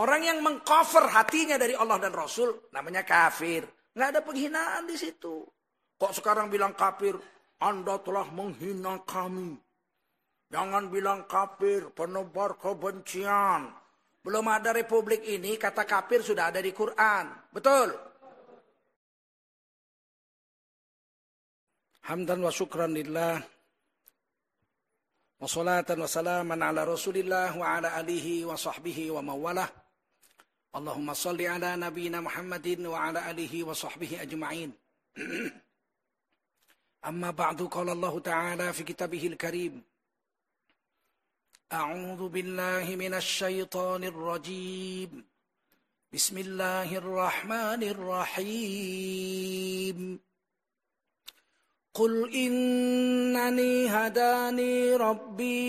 Orang yang mengcover hatinya dari Allah dan Rasul namanya kafir. Nggak ada penghinaan di situ. Kok sekarang bilang kafir? Anda telah menghina kami. Jangan bilang kafir, penebar kebencian. Belum ada republik ini, kata kafir sudah ada di Quran. Betul? Hamdan wa syukran lillah. Wa salatan wa salaman ala rasulillah wa ala alihi wa sahbihi wa mawalah. Ala nabiyina Muhammadin wa ala alihi wa sahbihi ajma'in. أما بعد قال الله تعالى في كتابه الكريم أعوذ بالله من الشيطان الرجيم بسم الله الرحمن الرحيم قل إنني هداني ربي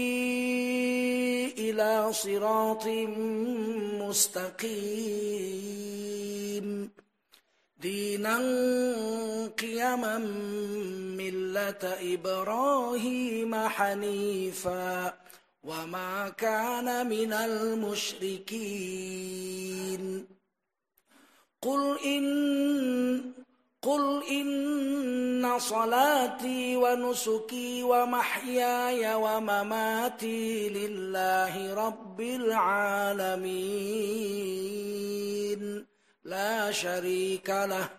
إلى صراط مستقيم دينا قيما ملة إبراهيم حنيفا وما كان من المشركين قل إن قل إن صلاتي ونسكي ومحياي ومماتي لله رب العالمين لا شريك له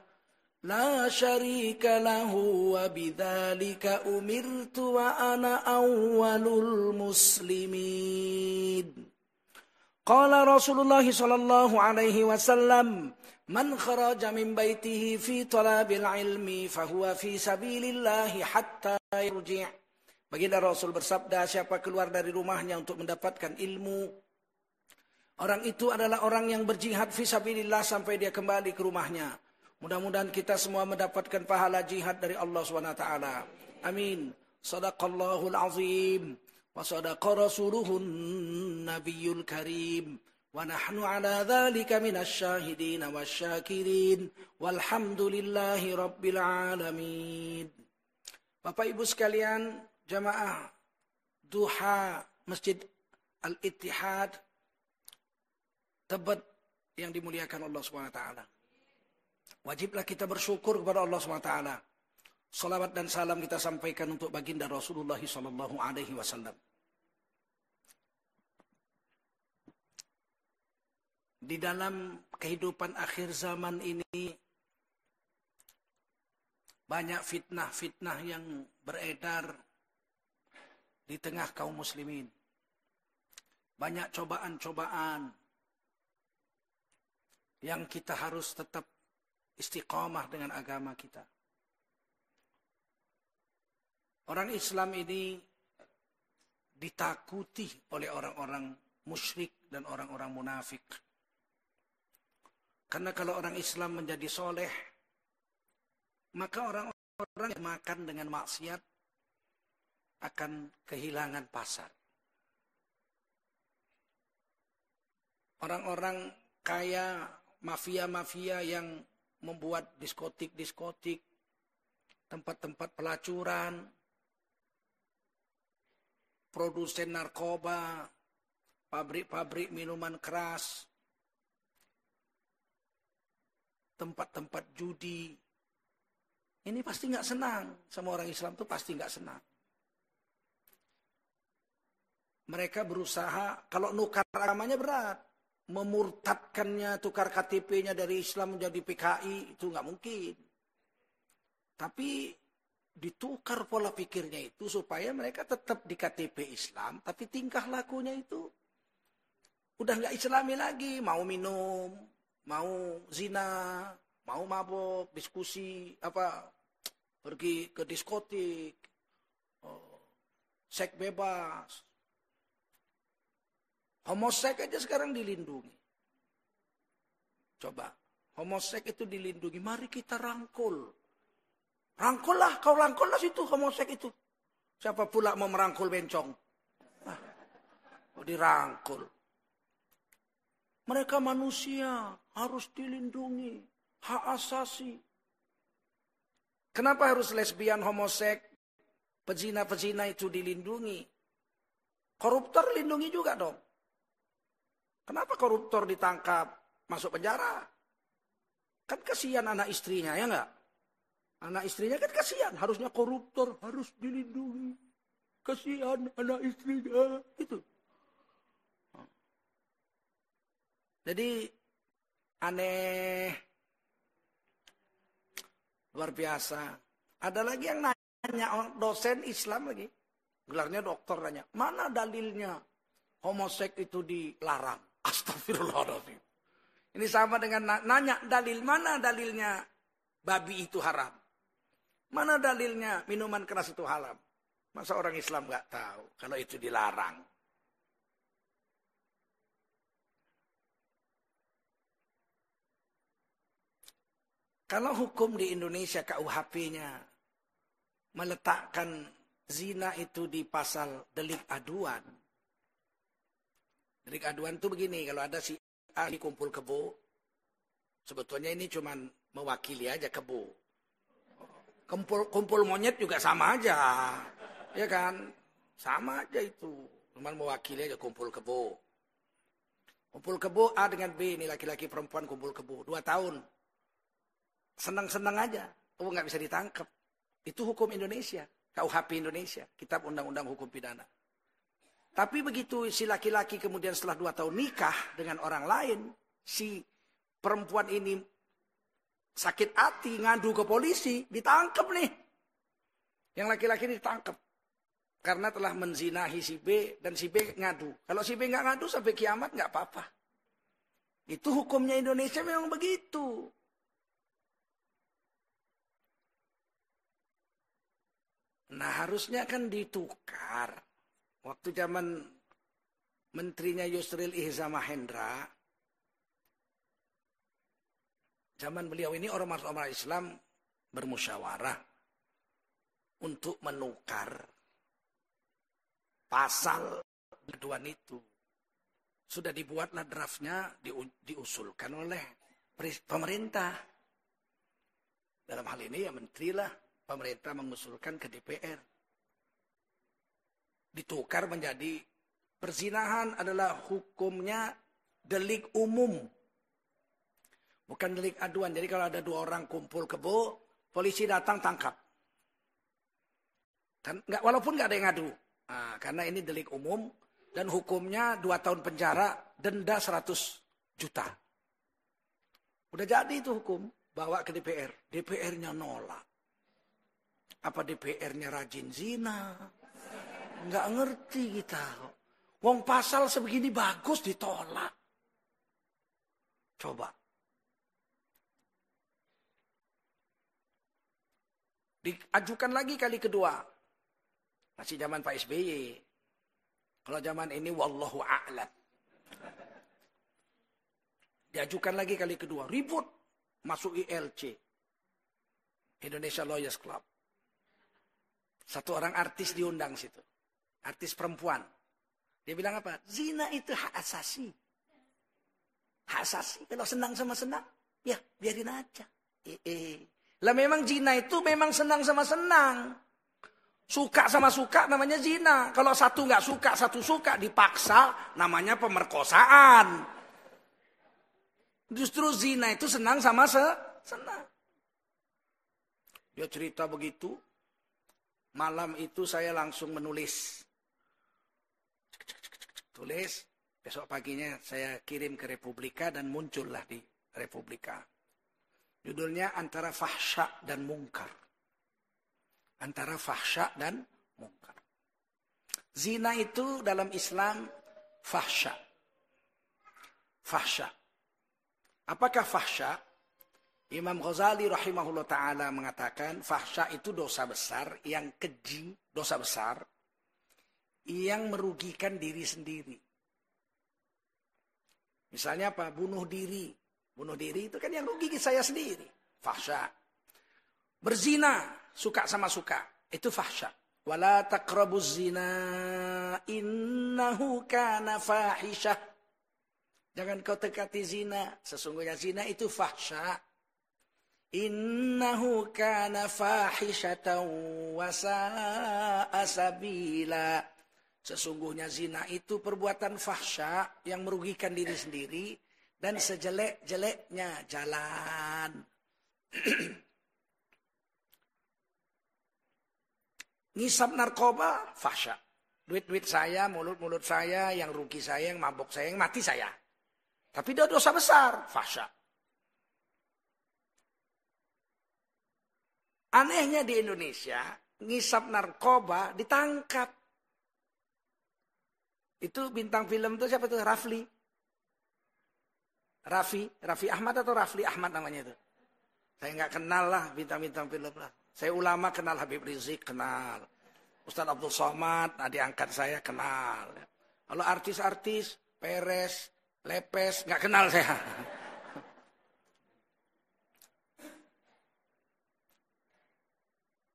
لا شريك له وبذلك أمرت وأنا أول المسلمين. قال رسول الله صلى الله عليه وسلم Man kharaja min baitihi fi talabil ilmi fahuwa fi sabilillahi hatta yurji' Baginda Rasul bersabda, siapa keluar dari rumahnya untuk mendapatkan ilmu, orang itu adalah orang yang berjihad fi sabilillah sampai dia kembali ke rumahnya. Mudah-mudahan kita semua mendapatkan pahala jihad dari Allah SWT. Amin. Sadaqallahul azim. Wa sadaqa rasuluhun nabiyul karim. ونحن على ذلك من الشاهدين والشاكرين والحمد لله رب العالمين Bapak Ibu sekalian, jamaah duha Masjid Al-Ittihad Tebet yang dimuliakan Allah SWT. Wajiblah kita bersyukur kepada Allah SWT. Salawat dan salam kita sampaikan untuk baginda Rasulullah SAW. di dalam kehidupan akhir zaman ini banyak fitnah-fitnah yang beredar di tengah kaum muslimin. Banyak cobaan-cobaan yang kita harus tetap istiqamah dengan agama kita. Orang Islam ini ditakuti oleh orang-orang musyrik dan orang-orang munafik. Karena kalau orang Islam menjadi soleh, maka orang-orang yang makan dengan maksiat akan kehilangan pasar. Orang-orang kaya, mafia-mafia yang membuat diskotik-diskotik, tempat-tempat pelacuran, produsen narkoba, pabrik-pabrik minuman keras, tempat-tempat judi. Ini pasti nggak senang sama orang Islam tuh pasti nggak senang. Mereka berusaha kalau nukar agamanya berat, memurtadkannya tukar KTP-nya dari Islam menjadi PKI itu nggak mungkin. Tapi ditukar pola pikirnya itu supaya mereka tetap di KTP Islam, tapi tingkah lakunya itu udah nggak Islami lagi, mau minum, mau zina, mau mabuk, diskusi, apa, pergi ke diskotik, oh, seks bebas. Homosek aja sekarang dilindungi. Coba, homosek itu dilindungi. Mari kita rangkul. Rangkul lah, kau rangkul lah situ homosek itu. Siapa pula mau merangkul bencong? Nah, dirangkul. Mereka manusia harus dilindungi. Hak asasi. Kenapa harus lesbian, homosek, pezina-pezina itu dilindungi? Koruptor lindungi juga dong. Kenapa koruptor ditangkap, masuk penjara? Kan kasihan anak istrinya, ya enggak? Anak istrinya kan kasihan, harusnya koruptor harus dilindungi. Kasihan anak istrinya, itu. Jadi aneh, luar biasa. Ada lagi yang nanya, oh, dosen Islam lagi. Gelarnya dokter nanya, mana dalilnya homoseks itu dilarang? Astagfirullahaladzim. Ini sama dengan nanya dalil, mana dalilnya babi itu haram? Mana dalilnya minuman keras itu halal? Masa orang Islam nggak tahu kalau itu dilarang? Kalau hukum di Indonesia KUHP-nya meletakkan zina itu di pasal delik aduan. Delik aduan itu begini, kalau ada si A kumpul kebo, sebetulnya ini cuma mewakili aja kebo. Kumpul, kumpul monyet juga sama aja. Ya kan? Sama aja itu. Cuma mewakili aja kumpul kebo. Kumpul kebo A dengan B, ini laki-laki perempuan kumpul kebo. Dua tahun. Senang-senang aja. Oh nggak bisa ditangkap. Itu hukum Indonesia. KUHP Indonesia. Kitab Undang-Undang Hukum Pidana. Tapi begitu si laki-laki kemudian setelah dua tahun nikah dengan orang lain. Si perempuan ini sakit hati ngadu ke polisi. Ditangkap nih. Yang laki-laki ditangkap. Karena telah menzinahi si B dan si B ngadu. Kalau si B nggak ngadu sampai kiamat nggak apa-apa. Itu hukumnya Indonesia memang begitu. Nah harusnya kan ditukar. Waktu zaman menterinya Yusril Ihza Mahendra, zaman beliau ini orang-orang Islam bermusyawarah untuk menukar pasal keduan itu. Sudah dibuatlah draftnya di, diusulkan oleh pemerintah. Dalam hal ini ya menteri lah pemerintah mengusulkan ke DPR. Ditukar menjadi perzinahan adalah hukumnya delik umum. Bukan delik aduan. Jadi kalau ada dua orang kumpul kebo, polisi datang tangkap. Kan, nggak, walaupun nggak ada yang ngadu. Nah, karena ini delik umum dan hukumnya dua tahun penjara, denda 100 juta. Udah jadi itu hukum, bawa ke DPR. DPR-nya nolak. Apa DPR-nya rajin zina? Enggak ngerti kita. Wong pasal sebegini bagus ditolak. Coba. Diajukan lagi kali kedua. Masih zaman Pak SBY. Kalau zaman ini wallahu a'lam. Diajukan lagi kali kedua. Ribut. Masuk ILC. Indonesia Lawyers Club. Satu orang artis diundang situ. Artis perempuan. Dia bilang apa? Zina itu hak asasi. Hak asasi. Kalau senang sama senang, ya biarin aja. Eh, eh. Lah memang zina itu memang senang sama senang. Suka sama suka namanya zina. Kalau satu nggak suka, satu suka dipaksa namanya pemerkosaan. Justru zina itu senang sama se senang. Dia cerita begitu, Malam itu saya langsung menulis. Tulis, besok paginya saya kirim ke Republika dan muncullah di Republika. Judulnya antara fahsya dan mungkar. Antara fahsya dan mungkar. Zina itu dalam Islam fahsya. Fahsya. Apakah fahsya? Imam Ghazali rahimahullah ta'ala mengatakan fahsya itu dosa besar yang keji, dosa besar yang merugikan diri sendiri. Misalnya apa? Bunuh diri. Bunuh diri itu kan yang rugi saya sendiri. Fahsya. Berzina, suka sama suka. Itu fahsya. Wala taqrabuz zina innahu kana fahisyah. Jangan kau dekati zina. Sesungguhnya zina itu fahsya. Innahu kana fahishatan wa sa'a sabila. Sesungguhnya zina itu perbuatan fahsya yang merugikan diri sendiri dan sejelek-jeleknya jalan. Ngisap narkoba fahsya. Duit-duit saya, mulut-mulut saya, yang rugi saya, yang mabok saya, yang mati saya. Tapi dia dosa besar, fahsya. Anehnya di Indonesia, ngisap narkoba ditangkap. Itu bintang film itu siapa itu? Rafli. Raffi, Raffi Ahmad atau Rafli Ahmad namanya itu. Saya nggak kenal lah bintang-bintang film lah. Saya ulama kenal Habib Rizik, kenal. Ustaz Abdul Somad, adik angkat saya kenal. Kalau artis-artis, Peres, Lepes, nggak kenal saya.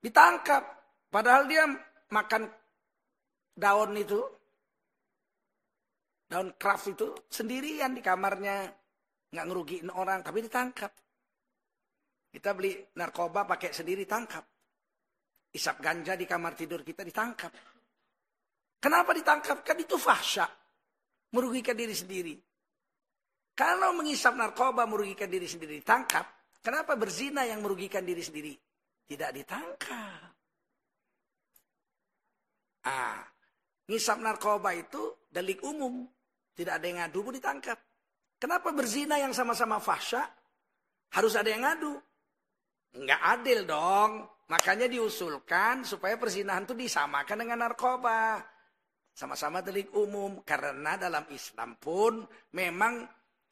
Ditangkap. Padahal dia makan daun itu, daun craft itu sendirian di kamarnya. Nggak ngerugiin orang tapi ditangkap. Kita beli narkoba pakai sendiri tangkap. Isap ganja di kamar tidur kita ditangkap. Kenapa ditangkap? Kan itu fahsya. Merugikan diri sendiri. Kalau mengisap narkoba merugikan diri sendiri. Ditangkap kenapa berzina yang merugikan diri sendiri tidak ditangkap ah ngisap narkoba itu delik umum tidak ada yang ngadu pun ditangkap. Kenapa berzina yang sama-sama fahsya harus ada yang ngadu? Enggak adil dong. Makanya diusulkan supaya perzinahan itu disamakan dengan narkoba. Sama-sama delik umum. Karena dalam Islam pun memang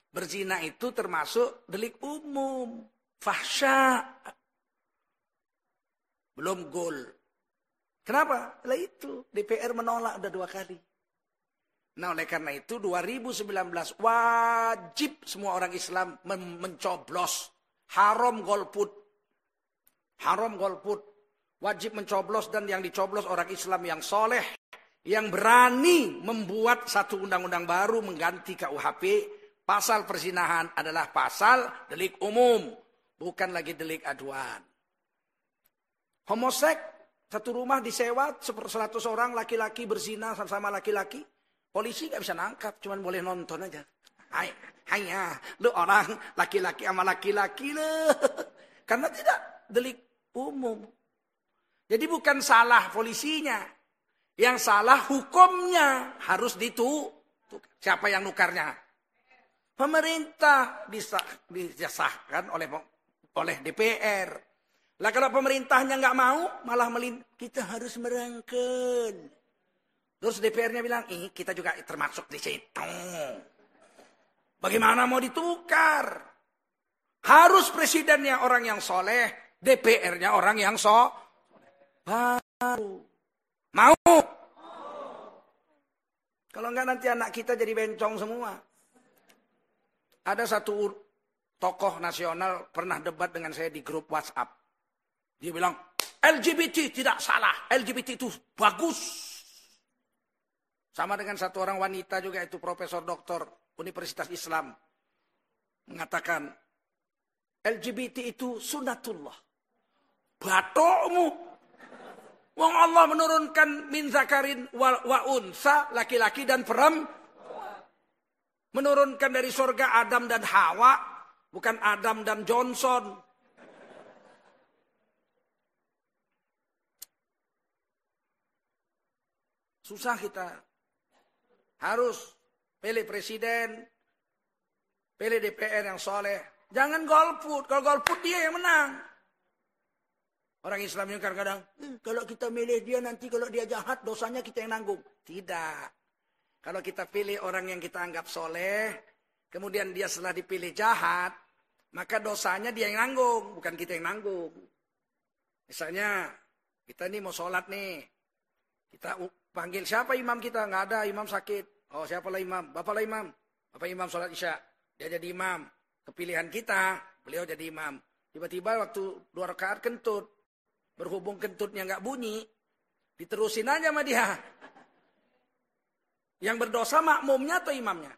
berzina itu termasuk delik umum. Fahsya. Belum gol. Kenapa? Lah itu DPR menolak udah dua kali. Nah oleh karena itu 2019 wajib semua orang Islam men mencoblos. Haram golput. Haram golput. Wajib mencoblos dan yang dicoblos orang Islam yang soleh. Yang berani membuat satu undang-undang baru mengganti KUHP. Pasal persinahan adalah pasal delik umum. Bukan lagi delik aduan. Homosek, satu rumah disewa 100 orang laki-laki berzina sama laki-laki. Polisi nggak bisa nangkap, cuman boleh nonton aja. Hai, hanya lu orang laki-laki sama laki-laki lu. Karena tidak delik umum. Jadi bukan salah polisinya. Yang salah hukumnya harus ditu. Siapa yang nukarnya? Pemerintah disah, disahkan oleh oleh DPR. Lah kalau pemerintahnya nggak mau, malah melin kita harus merangkul. Terus DPR-nya bilang, ini kita juga termasuk di situ. Bagaimana mau ditukar? Harus presidennya orang yang soleh, DPR-nya orang yang so. Baru. Mau? Kalau enggak nanti anak kita jadi bencong semua. Ada satu tokoh nasional pernah debat dengan saya di grup WhatsApp. Dia bilang, LGBT tidak salah, LGBT itu bagus. Sama dengan satu orang wanita juga itu profesor doktor Universitas Islam. Mengatakan LGBT itu sunatullah. Batokmu. Wong Allah menurunkan min zakarin wa, wa unsa laki-laki dan perempuan. Menurunkan dari surga Adam dan Hawa, bukan Adam dan Johnson. Susah kita harus pilih presiden, pilih DPR yang soleh. Jangan golput. Kalau golput dia yang menang. Orang Islam yang kadang-kadang, kalau kita milih dia nanti kalau dia jahat dosanya kita yang nanggung. Tidak. Kalau kita pilih orang yang kita anggap soleh, kemudian dia setelah dipilih jahat, maka dosanya dia yang nanggung, bukan kita yang nanggung. Misalnya, kita ini mau sholat nih. Kita Panggil siapa imam kita? Nggak ada, imam sakit. Oh siapalah imam? Bapaklah imam. Bapak imam sholat isya. Dia jadi imam. Kepilihan kita, beliau jadi imam. Tiba-tiba waktu dua rakaat kentut. Berhubung kentutnya nggak bunyi. Diterusin aja sama dia. Yang berdosa makmumnya atau imamnya?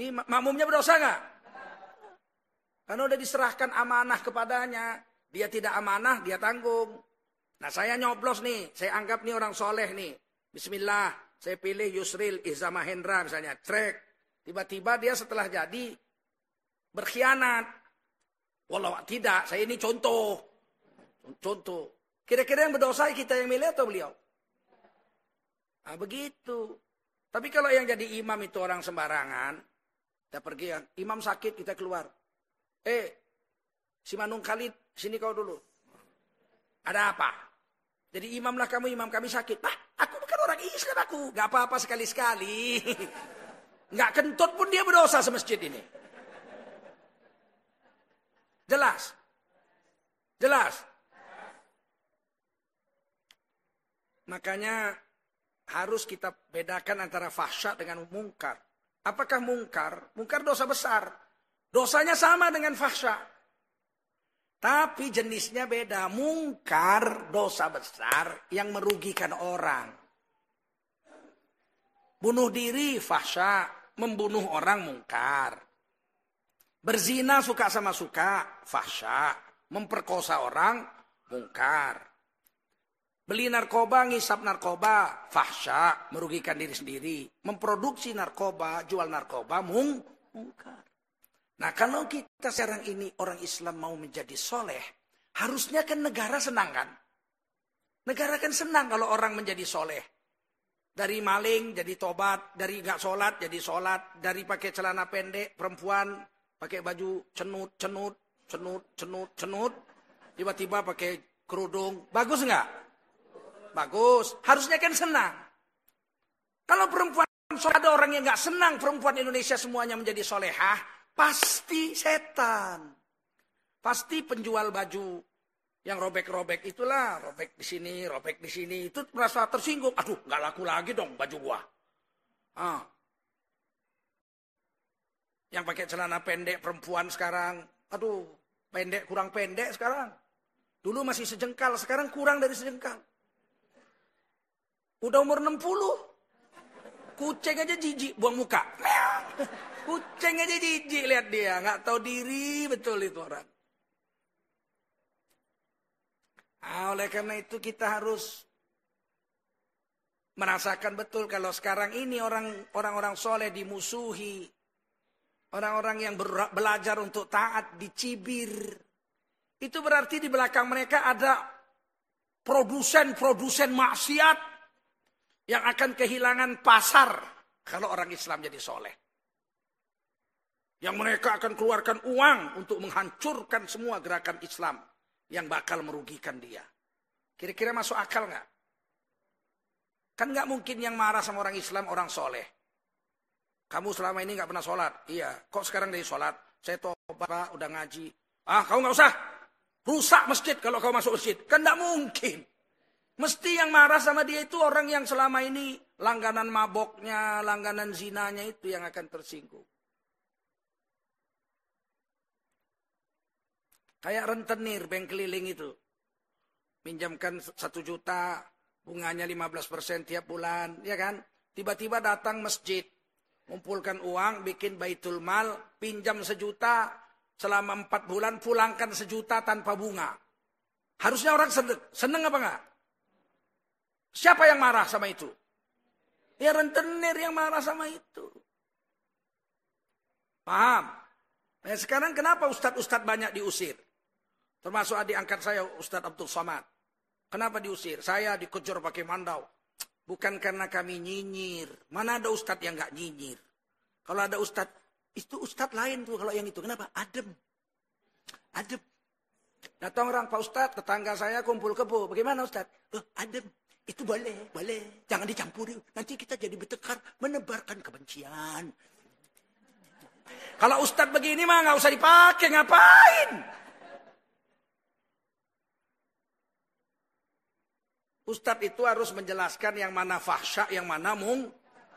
Ima, makmumnya berdosa nggak? Karena udah diserahkan amanah kepadanya. Dia tidak amanah, dia tanggung. Nah saya nyoblos nih, saya anggap nih orang soleh nih. Bismillah, saya pilih Yusril Iza Mahendra misalnya, trek. Tiba-tiba dia setelah jadi berkhianat. Walau tidak, saya ini contoh. Contoh. Kira-kira yang berdosa kita yang milih atau beliau? Nah, begitu. Tapi kalau yang jadi imam itu orang sembarangan, kita pergi, ya, imam sakit, kita keluar. Eh, si Manung Khalid, sini kau dulu. Ada apa? Jadi imamlah kamu, imam kami sakit. Nah, aku Islam aku. Gak apa-apa sekali-sekali. Gak kentut pun dia berdosa semasjid ini. Jelas? Jelas? Makanya harus kita bedakan antara fahsyat dengan mungkar. Apakah mungkar? Mungkar dosa besar. Dosanya sama dengan fahsyat. Tapi jenisnya beda. Mungkar dosa besar yang merugikan orang. Bunuh diri fahsya. Membunuh orang mungkar. Berzina suka sama suka fahsya. Memperkosa orang mungkar. Beli narkoba, ngisap narkoba, fahsya, merugikan diri sendiri. Memproduksi narkoba, jual narkoba, mung, mungkar. Nah kalau kita sekarang ini orang Islam mau menjadi soleh, harusnya kan negara senang kan? Negara kan senang kalau orang menjadi soleh. Dari maling jadi tobat, dari nggak sholat jadi sholat, dari pakai celana pendek perempuan pakai baju cenut, cenut, cenut, cenut, cenut, tiba-tiba pakai kerudung, bagus nggak? Bagus, harusnya kan senang. Kalau perempuan ada orang yang nggak senang perempuan Indonesia semuanya menjadi solehah, Pasti setan. Pasti penjual baju yang robek-robek itulah, robek di sini, robek di sini, itu merasa tersinggung. Aduh, nggak laku lagi dong baju gua. Ah. Yang pakai celana pendek perempuan sekarang, aduh, pendek kurang pendek sekarang. Dulu masih sejengkal, sekarang kurang dari sejengkal. Udah umur 60. Kucing aja jijik buang muka. Kucing aja jijik lihat dia, nggak tahu diri betul itu orang. Nah, oleh karena itu kita harus merasakan betul kalau sekarang ini orang orang-orang soleh dimusuhi, orang-orang yang belajar untuk taat dicibir. Itu berarti di belakang mereka ada produsen-produsen maksiat yang akan kehilangan pasar kalau orang Islam jadi soleh. Yang mereka akan keluarkan uang untuk menghancurkan semua gerakan Islam yang bakal merugikan dia. Kira-kira masuk akal nggak? Kan nggak mungkin yang marah sama orang Islam orang soleh. Kamu selama ini nggak pernah sholat. Iya. Kok sekarang dari sholat? Saya tobat, udah ngaji. Ah, kamu nggak usah. Rusak masjid kalau kau masuk masjid. Kan nggak mungkin. Mesti yang marah sama dia itu orang yang selama ini langganan maboknya, langganan zinanya itu yang akan tersinggung. Kayak rentenir bank keliling itu. Pinjamkan satu juta, bunganya 15 persen tiap bulan, ya kan? Tiba-tiba datang masjid, ngumpulkan uang, bikin baitul mal, pinjam sejuta, selama empat bulan pulangkan sejuta tanpa bunga. Harusnya orang seneng, seneng apa enggak? Siapa yang marah sama itu? Ya rentenir yang marah sama itu. Paham? Nah sekarang kenapa ustadz-ustadz banyak diusir? Termasuk adik angkat saya Ustadz Abdul Somad. Kenapa diusir? Saya dikejar pakai mandau. Bukan karena kami nyinyir. Mana ada Ustadz yang gak nyinyir? Kalau ada Ustadz, itu Ustadz lain tuh kalau yang itu. Kenapa? Adem. Adem. Datang orang Pak Ustadz, tetangga saya kumpul kebo. Bagaimana Ustadz? Oh, adem. Itu boleh, boleh. Jangan dicampuri. Nanti kita jadi bertekar, menebarkan kebencian. Kalau Ustadz begini mah nggak usah dipakai, ngapain? Ustadz itu harus menjelaskan yang mana fahsya, yang mana mung,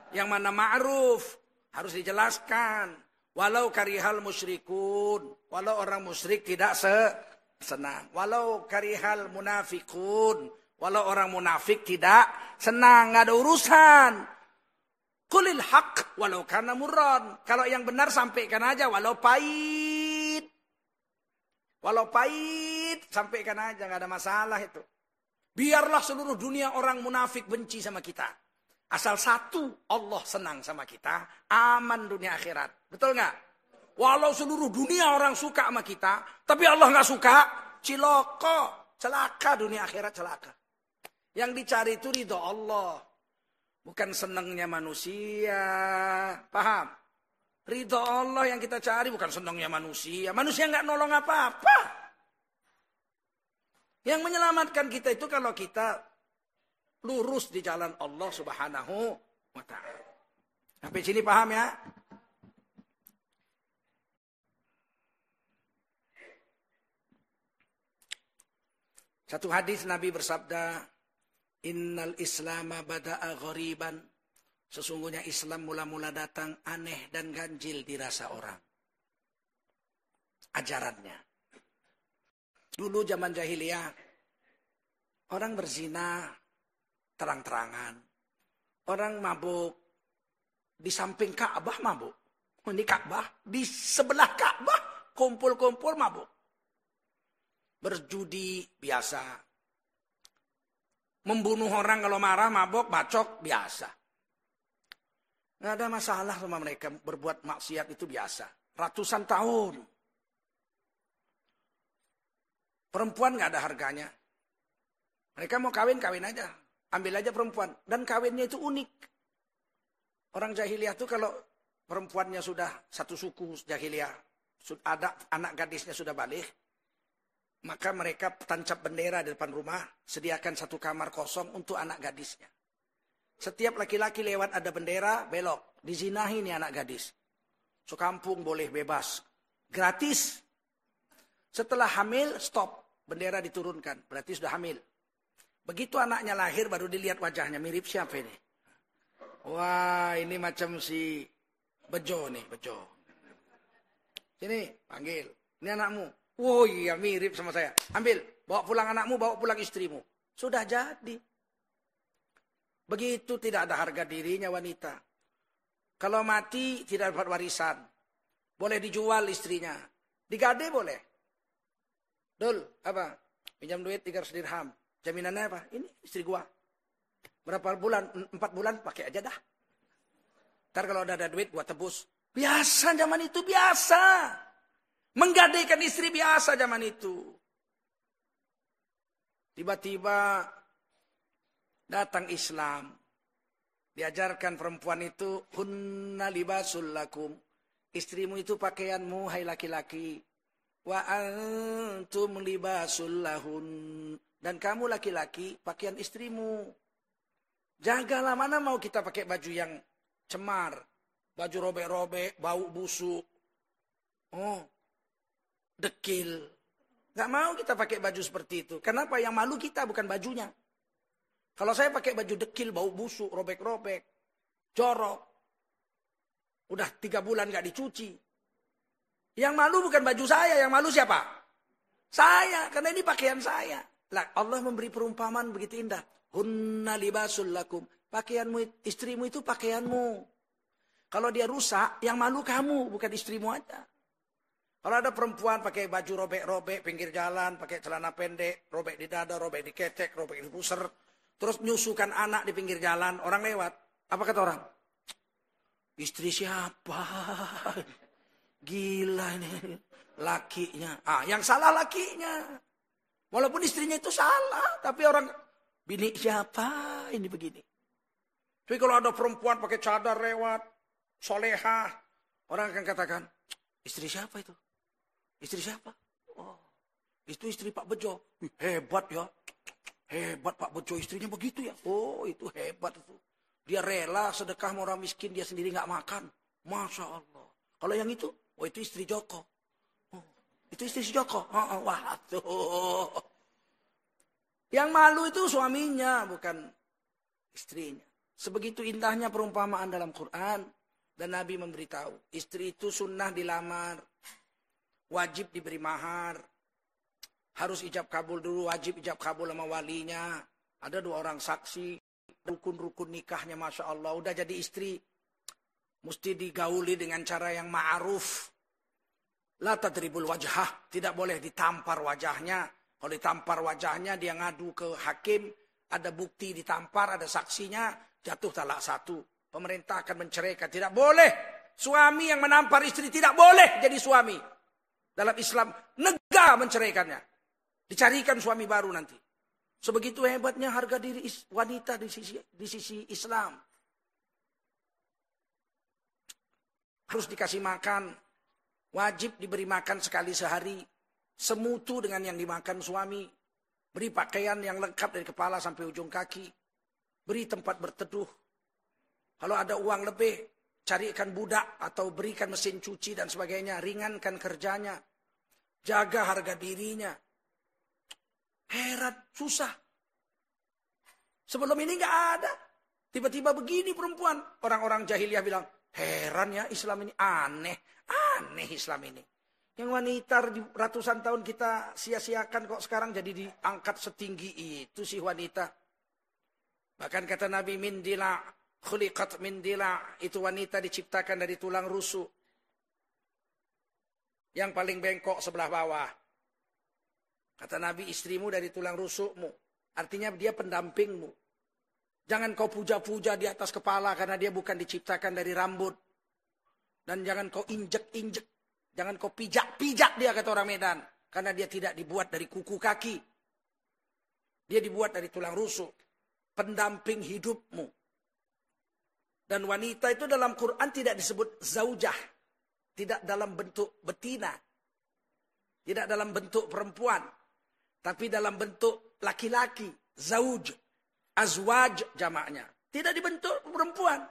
yang mana ma'ruf. Harus dijelaskan. Walau karihal musyrikun. Walau orang musyrik tidak se senang. Walau karihal munafikun. Walau orang munafik tidak senang. Nggak ada urusan. Kulil haq walau karena murran. Kalau yang benar sampaikan aja walau pahit. Walau pahit sampaikan aja nggak ada masalah itu. Biarlah seluruh dunia orang munafik benci sama kita. Asal satu, Allah senang sama kita, aman dunia akhirat. Betul nggak? Walau seluruh dunia orang suka sama kita, tapi Allah nggak suka, ciloko, celaka dunia akhirat celaka. Yang dicari itu ridho Allah. Bukan senangnya manusia. Paham? Ridho Allah yang kita cari bukan senangnya manusia. Manusia nggak nolong apa-apa. Yang menyelamatkan kita itu kalau kita lurus di jalan Allah Subhanahu wa taala. Sampai sini paham ya? Satu hadis Nabi bersabda, "Innal Islama bada'a ghariban." Sesungguhnya Islam mula-mula datang aneh dan ganjil dirasa orang. Ajarannya. Dulu zaman jahiliyah, orang berzina terang-terangan. Orang mabuk di samping Ka'bah mabuk. Ini Ka'bah, di sebelah Ka'bah kumpul-kumpul mabuk. Berjudi biasa. Membunuh orang kalau marah, mabuk, bacok, biasa. Nggak ada masalah sama mereka berbuat maksiat itu biasa. Ratusan tahun. Perempuan nggak ada harganya. Mereka mau kawin, kawin aja. Ambil aja perempuan. Dan kawinnya itu unik. Orang jahiliyah itu kalau perempuannya sudah satu suku jahiliyah. Ada anak gadisnya sudah balik. Maka mereka tancap bendera di depan rumah. Sediakan satu kamar kosong untuk anak gadisnya. Setiap laki-laki lewat ada bendera, belok. Dizinahi nih anak gadis. Sekampung boleh bebas. Gratis. Setelah hamil, stop. Bendera diturunkan. Berarti sudah hamil. Begitu anaknya lahir baru dilihat wajahnya mirip siapa ini? Wah ini macam si Bejo nih Bejo. Sini panggil. Ini anakmu. Oh iya mirip sama saya. Ambil. Bawa pulang anakmu, bawa pulang istrimu. Sudah jadi. Begitu tidak ada harga dirinya wanita. Kalau mati tidak dapat warisan. Boleh dijual istrinya. Digade boleh. Dul, apa? Pinjam duit 300 dirham. Jaminannya apa? Ini istri gua. Berapa bulan? Empat bulan pakai aja dah. Ntar kalau udah ada duit gua tebus. Biasa zaman itu biasa. Menggadaikan istri biasa zaman itu. Tiba-tiba datang Islam. Diajarkan perempuan itu hunna libasul lakum. Istrimu itu pakaianmu hai laki-laki. Wa antum libasul lahun. Dan kamu laki-laki, pakaian istrimu. Jagalah mana mau kita pakai baju yang cemar. Baju robek-robek, bau busuk. Oh, dekil. Gak mau kita pakai baju seperti itu. Kenapa? Yang malu kita bukan bajunya. Kalau saya pakai baju dekil, bau busuk, robek-robek, jorok. Udah tiga bulan gak dicuci. Yang malu bukan baju saya, yang malu siapa? Saya, karena ini pakaian saya. Allah memberi perumpamaan begitu indah. Hunna libasul lakum. Pakaianmu, istrimu itu pakaianmu. Kalau dia rusak, yang malu kamu, bukan istrimu aja. Kalau ada perempuan pakai baju robek-robek pinggir jalan, pakai celana pendek, robek di dada, robek di ketek, robek di pusar, terus menyusukan anak di pinggir jalan, orang lewat. Apa kata orang? Istri siapa? Gila ini lakinya. Ah, yang salah lakinya. Walaupun istrinya itu salah, tapi orang bini siapa ini begini. Tapi kalau ada perempuan pakai cadar lewat, soleha, orang akan katakan, istri siapa itu? Istri siapa? Oh, itu istri Pak Bejo. Hebat ya. Hebat Pak Bejo istrinya begitu ya. Oh itu hebat itu. Dia rela sedekah orang miskin dia sendiri nggak makan. Masya Allah. Kalau yang itu, oh itu istri Joko. Itu istri si Joko. Oh, oh, wah tuh. Yang malu itu suaminya, bukan istrinya. Sebegitu indahnya perumpamaan dalam Quran. Dan Nabi memberitahu, istri itu sunnah dilamar. Wajib diberi mahar. Harus ijab kabul dulu, wajib ijab kabul sama walinya. Ada dua orang saksi, rukun-rukun nikahnya Masya Allah. Udah jadi istri, mesti digauli dengan cara yang ma'ruf. La tadribul wajah, tidak boleh ditampar wajahnya. Kalau ditampar wajahnya, dia ngadu ke hakim, ada bukti ditampar, ada saksinya, jatuh talak satu. Pemerintah akan menceraikan. Tidak boleh. Suami yang menampar istri tidak boleh jadi suami. Dalam Islam, negara menceraikannya. Dicarikan suami baru nanti. Sebegitu hebatnya harga diri wanita di sisi, di sisi Islam. Harus dikasih makan. Wajib diberi makan sekali sehari. Semutu dengan yang dimakan suami. Beri pakaian yang lengkap dari kepala sampai ujung kaki. Beri tempat berteduh. Kalau ada uang lebih, carikan budak atau berikan mesin cuci dan sebagainya. Ringankan kerjanya. Jaga harga dirinya. Heran, susah. Sebelum ini nggak ada. Tiba-tiba begini perempuan. Orang-orang jahiliyah bilang, heran ya Islam ini aneh. Aneh Islam ini. Yang wanita ratusan tahun kita sia-siakan kok sekarang jadi diangkat setinggi itu sih wanita. Bahkan kata Nabi mindila khuliqat mindila itu wanita diciptakan dari tulang rusuk. Yang paling bengkok sebelah bawah. Kata Nabi istrimu dari tulang rusukmu. Artinya dia pendampingmu. Jangan kau puja-puja di atas kepala karena dia bukan diciptakan dari rambut. Dan jangan kau injek-injek Jangan kau pijak-pijak dia kata orang Medan. Karena dia tidak dibuat dari kuku kaki. Dia dibuat dari tulang rusuk. Pendamping hidupmu. Dan wanita itu dalam Quran tidak disebut zaujah. Tidak dalam bentuk betina. Tidak dalam bentuk perempuan. Tapi dalam bentuk laki-laki. Zauj. Azwaj jamaknya. Tidak dibentuk perempuan.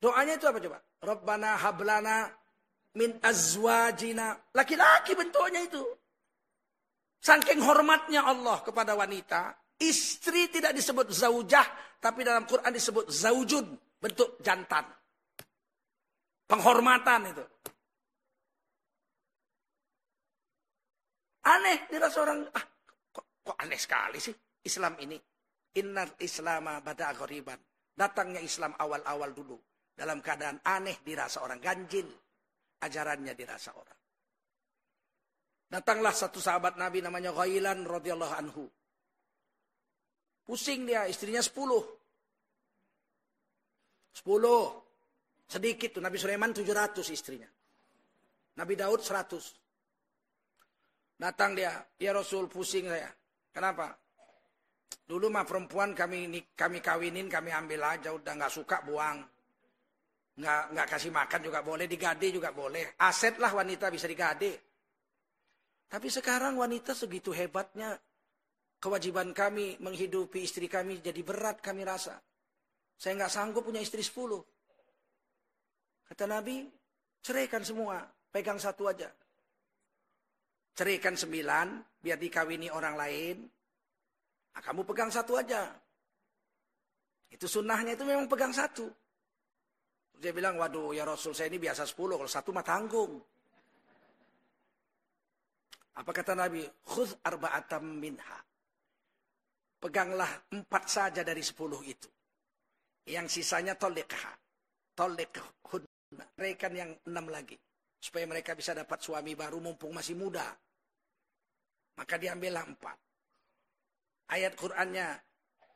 Doanya itu apa coba? Rabbana hablana min azwajina. Laki-laki bentuknya itu. Saking hormatnya Allah kepada wanita, istri tidak disebut zaujah, tapi dalam Quran disebut zaujun, bentuk jantan. Penghormatan itu. Aneh dirasa orang, ah kok, kok aneh sekali sih Islam ini. Innar islama bada ghoriban. Datangnya Islam awal-awal dulu. Dalam keadaan aneh dirasa orang ganjil ajarannya dirasa orang. Datanglah satu sahabat Nabi namanya Ghailan radhiyallahu anhu. Pusing dia, istrinya sepuluh. Sepuluh. Sedikit tuh, Nabi Sulaiman tujuh ratus istrinya. Nabi Daud seratus. Datang dia, ya Rasul pusing saya. Kenapa? Dulu mah perempuan kami kami kawinin, kami ambil aja, udah nggak suka buang nggak nggak kasih makan juga boleh, digade juga boleh. Aset lah wanita bisa digade. Tapi sekarang wanita segitu hebatnya kewajiban kami menghidupi istri kami jadi berat kami rasa. Saya nggak sanggup punya istri sepuluh. Kata Nabi, ceraikan semua, pegang satu aja. Ceraikan sembilan, biar dikawini orang lain. Nah, kamu pegang satu aja. Itu sunnahnya itu memang pegang satu. Dia bilang, waduh ya Rasul saya ini biasa sepuluh, kalau satu mah tanggung. Apa kata Nabi? Khudh arba'atam minha. Peganglah empat saja dari sepuluh itu. Yang sisanya tolikha. Tolikhunna. Mereka yang enam lagi. Supaya mereka bisa dapat suami baru mumpung masih muda. Maka diambillah empat. Ayat Qur'annya.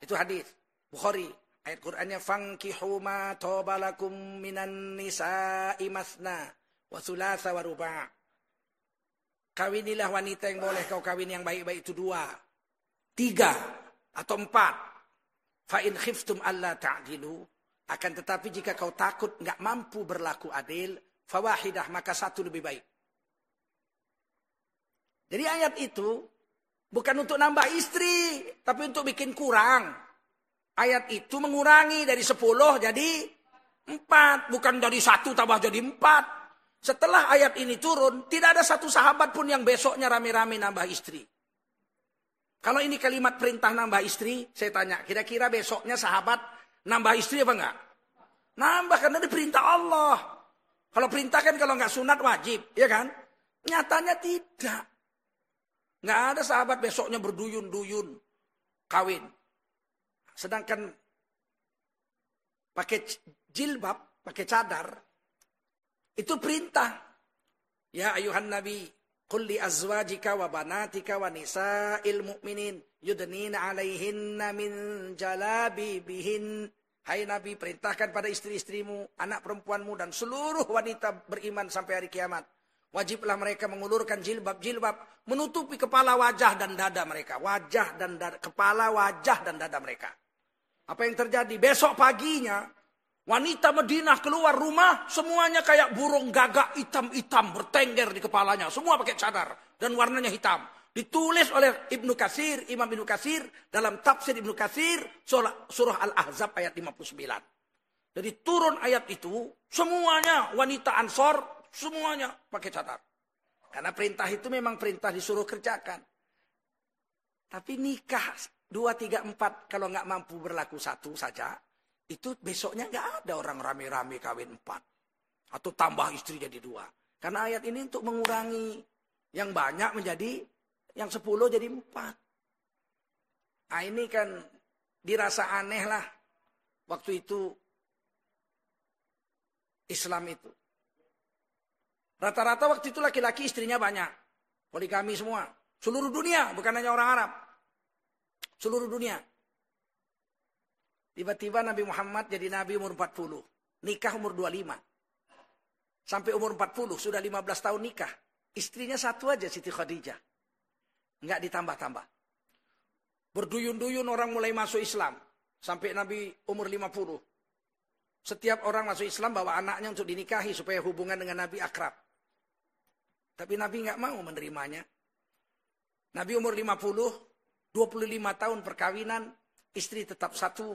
Itu hadis Bukhari. Ayat Qur'annya fankihu ma tobalakum minan nisa'i masna wa thulatha wa ruba'. Kawinilah wanita yang boleh kau kawin yang baik-baik itu dua. Tiga atau empat. Fa in khiftum alla ta'dilu. Akan tetapi jika kau takut nggak mampu berlaku adil. Fawahidah maka satu lebih baik. Jadi ayat itu bukan untuk nambah istri. Tapi untuk bikin kurang. Ayat itu mengurangi dari 10 jadi 4. Bukan dari satu tambah jadi 4. Setelah ayat ini turun, tidak ada satu sahabat pun yang besoknya rame-rame nambah istri. Kalau ini kalimat perintah nambah istri, saya tanya, kira-kira besoknya sahabat nambah istri apa enggak? Nambah karena ini perintah Allah. Kalau perintah kan kalau enggak sunat wajib, ya kan? Nyatanya tidak. Enggak ada sahabat besoknya berduyun-duyun kawin. Sedangkan pakai jilbab, pakai cadar, itu perintah. Ya ayuhan nabi, kulli azwajika wa banatika wa nisa'il mu'minin yudnina alaihinna min jalabibihin. Hai Nabi, perintahkan pada istri-istrimu, anak perempuanmu, dan seluruh wanita beriman sampai hari kiamat. Wajiblah mereka mengulurkan jilbab-jilbab, menutupi kepala wajah dan dada mereka. Wajah dan dada, kepala wajah dan dada mereka. Apa yang terjadi? Besok paginya, wanita Madinah keluar rumah, semuanya kayak burung gagak hitam-hitam bertengger di kepalanya. Semua pakai cadar dan warnanya hitam. Ditulis oleh Ibnu Kasir, Imam Ibnu Kasir dalam tafsir Ibnu Kasir surah, surah Al-Ahzab ayat 59. Jadi turun ayat itu semuanya wanita Ansor semuanya pakai cadar. Karena perintah itu memang perintah disuruh kerjakan. Tapi nikah dua tiga empat kalau nggak mampu berlaku satu saja itu besoknya nggak ada orang rame-rame kawin empat atau tambah istri jadi dua. Karena ayat ini untuk mengurangi yang banyak menjadi yang sepuluh jadi empat. Nah ini kan dirasa aneh lah. Waktu itu Islam itu. Rata-rata waktu itu laki-laki istrinya banyak. Poligami semua. Seluruh dunia, bukan hanya orang Arab. Seluruh dunia. Tiba-tiba Nabi Muhammad jadi Nabi umur 40. Nikah umur 25. Sampai umur 40, sudah 15 tahun nikah. Istrinya satu aja Siti Khadijah. Enggak ditambah-tambah. Berduyun-duyun orang mulai masuk Islam. Sampai Nabi umur 50. Setiap orang masuk Islam bawa anaknya untuk dinikahi supaya hubungan dengan Nabi akrab. Tapi Nabi nggak mau menerimanya. Nabi umur 50, 25 tahun perkawinan, istri tetap satu.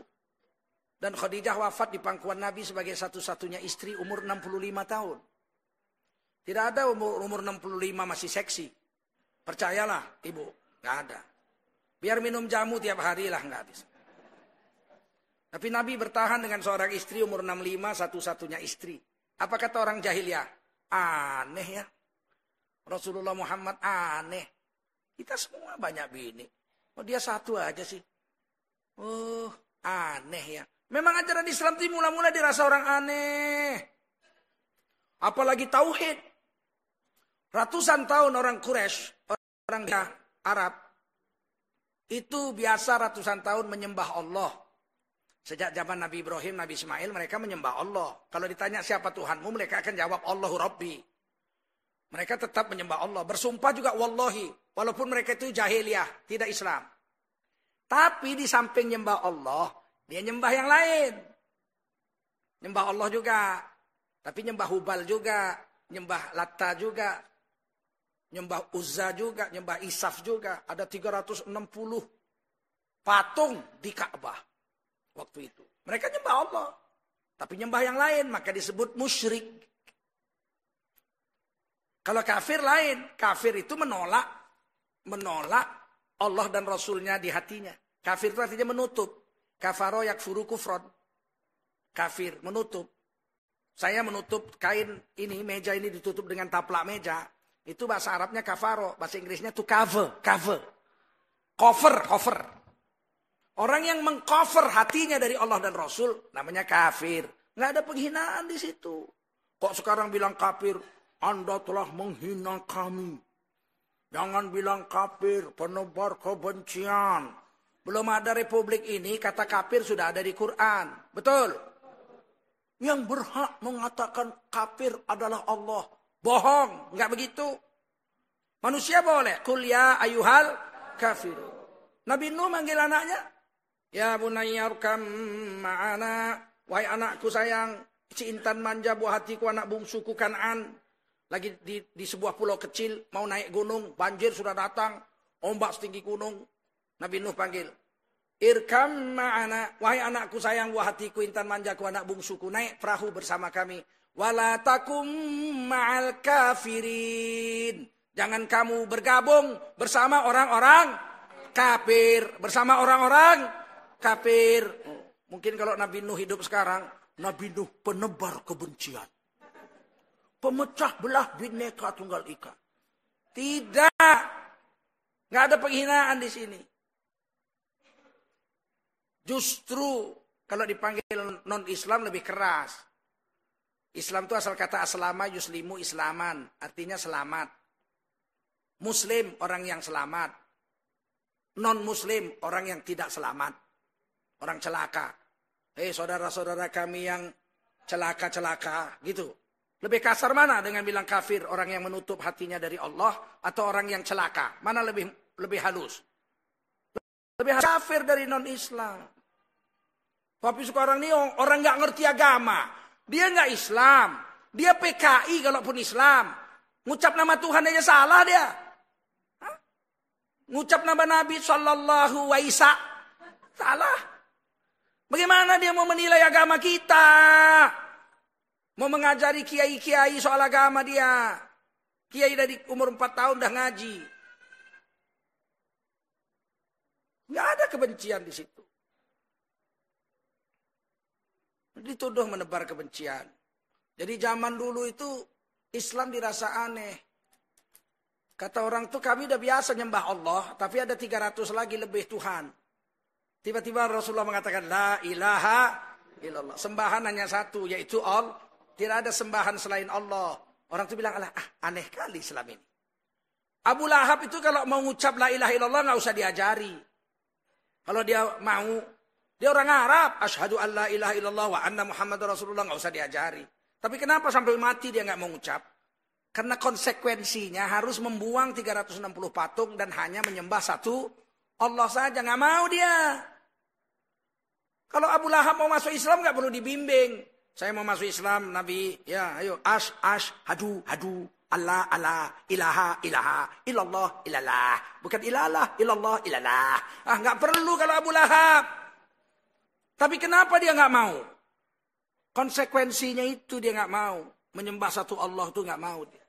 Dan Khadijah wafat di pangkuan Nabi sebagai satu-satunya istri umur 65 tahun. Tidak ada umur, umur 65 masih seksi. Percayalah ibu, nggak ada. Biar minum jamu tiap hari lah nggak habis. Tapi Nabi bertahan dengan seorang istri umur 65, satu-satunya istri. Apa kata orang jahiliyah? Aneh ya. Rasulullah Muhammad aneh. Kita semua banyak bini. Oh dia satu aja sih. Oh aneh ya. Memang ajaran Islam itu mula-mula dirasa orang aneh. Apalagi tauhid. Ratusan tahun orang Quraisy, orang Arab, itu biasa ratusan tahun menyembah Allah. Sejak zaman Nabi Ibrahim, Nabi Ismail, mereka menyembah Allah. Kalau ditanya siapa Tuhanmu, mereka akan jawab Allahu Rabbi. Mereka tetap menyembah Allah. Bersumpah juga wallahi. Walaupun mereka itu jahiliyah, tidak Islam. Tapi di samping nyembah Allah, dia nyembah yang lain. Nyembah Allah juga. Tapi nyembah Hubal juga. Nyembah Latta juga nyembah Uzza juga, nyembah Isaf juga. Ada 360 patung di Ka'bah waktu itu. Mereka nyembah Allah. Tapi nyembah yang lain, maka disebut musyrik. Kalau kafir lain, kafir itu menolak menolak Allah dan Rasulnya di hatinya. Kafir itu artinya menutup. Kafaro yakfuru kufron. Kafir, menutup. Saya menutup kain ini, meja ini ditutup dengan taplak meja. Itu bahasa Arabnya kafaro, bahasa Inggrisnya to cover, cover. Cover, cover. Orang yang mengcover hatinya dari Allah dan Rasul namanya kafir. Nggak ada penghinaan di situ. Kok sekarang bilang kafir? Anda telah menghina kami. Jangan bilang kafir, penebar kebencian. Belum ada republik ini, kata kafir sudah ada di Quran. Betul? Yang berhak mengatakan kafir adalah Allah. Bohong, enggak begitu. Manusia boleh. Kuliah ayuhal kafir. Nabi Nuh manggil anaknya. Ya bunayyarkam ma'ana. Wahai anakku sayang. Si intan manja buah hatiku anak bungsuku kanan. Lagi di, di sebuah pulau kecil. Mau naik gunung. Banjir sudah datang. Ombak setinggi gunung. Nabi Nuh panggil. Irkam ma'ana. Wahai anakku sayang buah hatiku intan manjaku anak bungsuku. Naik perahu bersama kami. Wala takum ma'al kafirin. Jangan kamu bergabung bersama orang-orang kafir. Bersama orang-orang kafir. Mungkin kalau Nabi Nuh hidup sekarang. Nabi Nuh penebar kebencian. Pemecah belah bineka tunggal ika. Tidak. Nggak ada penghinaan di sini. Justru kalau dipanggil non-Islam lebih keras. Islam itu asal kata aslama yuslimu islaman. Artinya selamat. Muslim orang yang selamat. non-muslim, orang yang tidak selamat. Orang celaka. Hei saudara-saudara kami yang celaka-celaka gitu. Lebih kasar mana dengan bilang kafir orang yang menutup hatinya dari Allah atau orang yang celaka? Mana lebih lebih halus? Lebih halus. kafir dari non-Islam. Tapi sekarang ini orang nggak ngerti agama. Dia nggak Islam. Dia PKI kalaupun Islam. Ngucap nama Tuhan aja salah dia. Hah? Ngucap nama Nabi Sallallahu Waisa. Salah. Bagaimana dia mau menilai agama kita? Mau mengajari kiai-kiai soal agama dia. Kiai dari umur 4 tahun dah ngaji. Nggak ada kebencian di situ. Dituduh menebar kebencian. Jadi zaman dulu itu Islam dirasa aneh. Kata orang tuh kami udah biasa nyembah Allah, tapi ada 300 lagi lebih Tuhan. Tiba-tiba Rasulullah mengatakan la ilaha illallah. Sembahan hanya satu yaitu Allah. Tidak ada sembahan selain Allah. Orang itu bilang, ah aneh kali Islam ini. Abu Lahab itu kalau mau ngucap la ilaha illallah nggak usah diajari. Kalau dia mau, dia orang Arab. Ashadu an la ilaha illallah wa anna Muhammad Rasulullah nggak usah diajari. Tapi kenapa sampai mati dia nggak mau ngucap? Karena konsekuensinya harus membuang 360 patung dan hanya menyembah satu Allah saja. nggak mau dia. Kalau Abu Lahab mau masuk Islam nggak perlu dibimbing. Saya mau masuk Islam, Nabi. Ya, ayo. Ash, ash, hadu, hadu. Allah, Allah, ilaha, ilaha, illallah, ilallah. Bukan ilallah, illallah, ilallah. Ah, nggak perlu kalau Abu Lahab. Tapi kenapa dia nggak mau? Konsekuensinya itu dia nggak mau. Menyembah satu Allah itu nggak mau dia.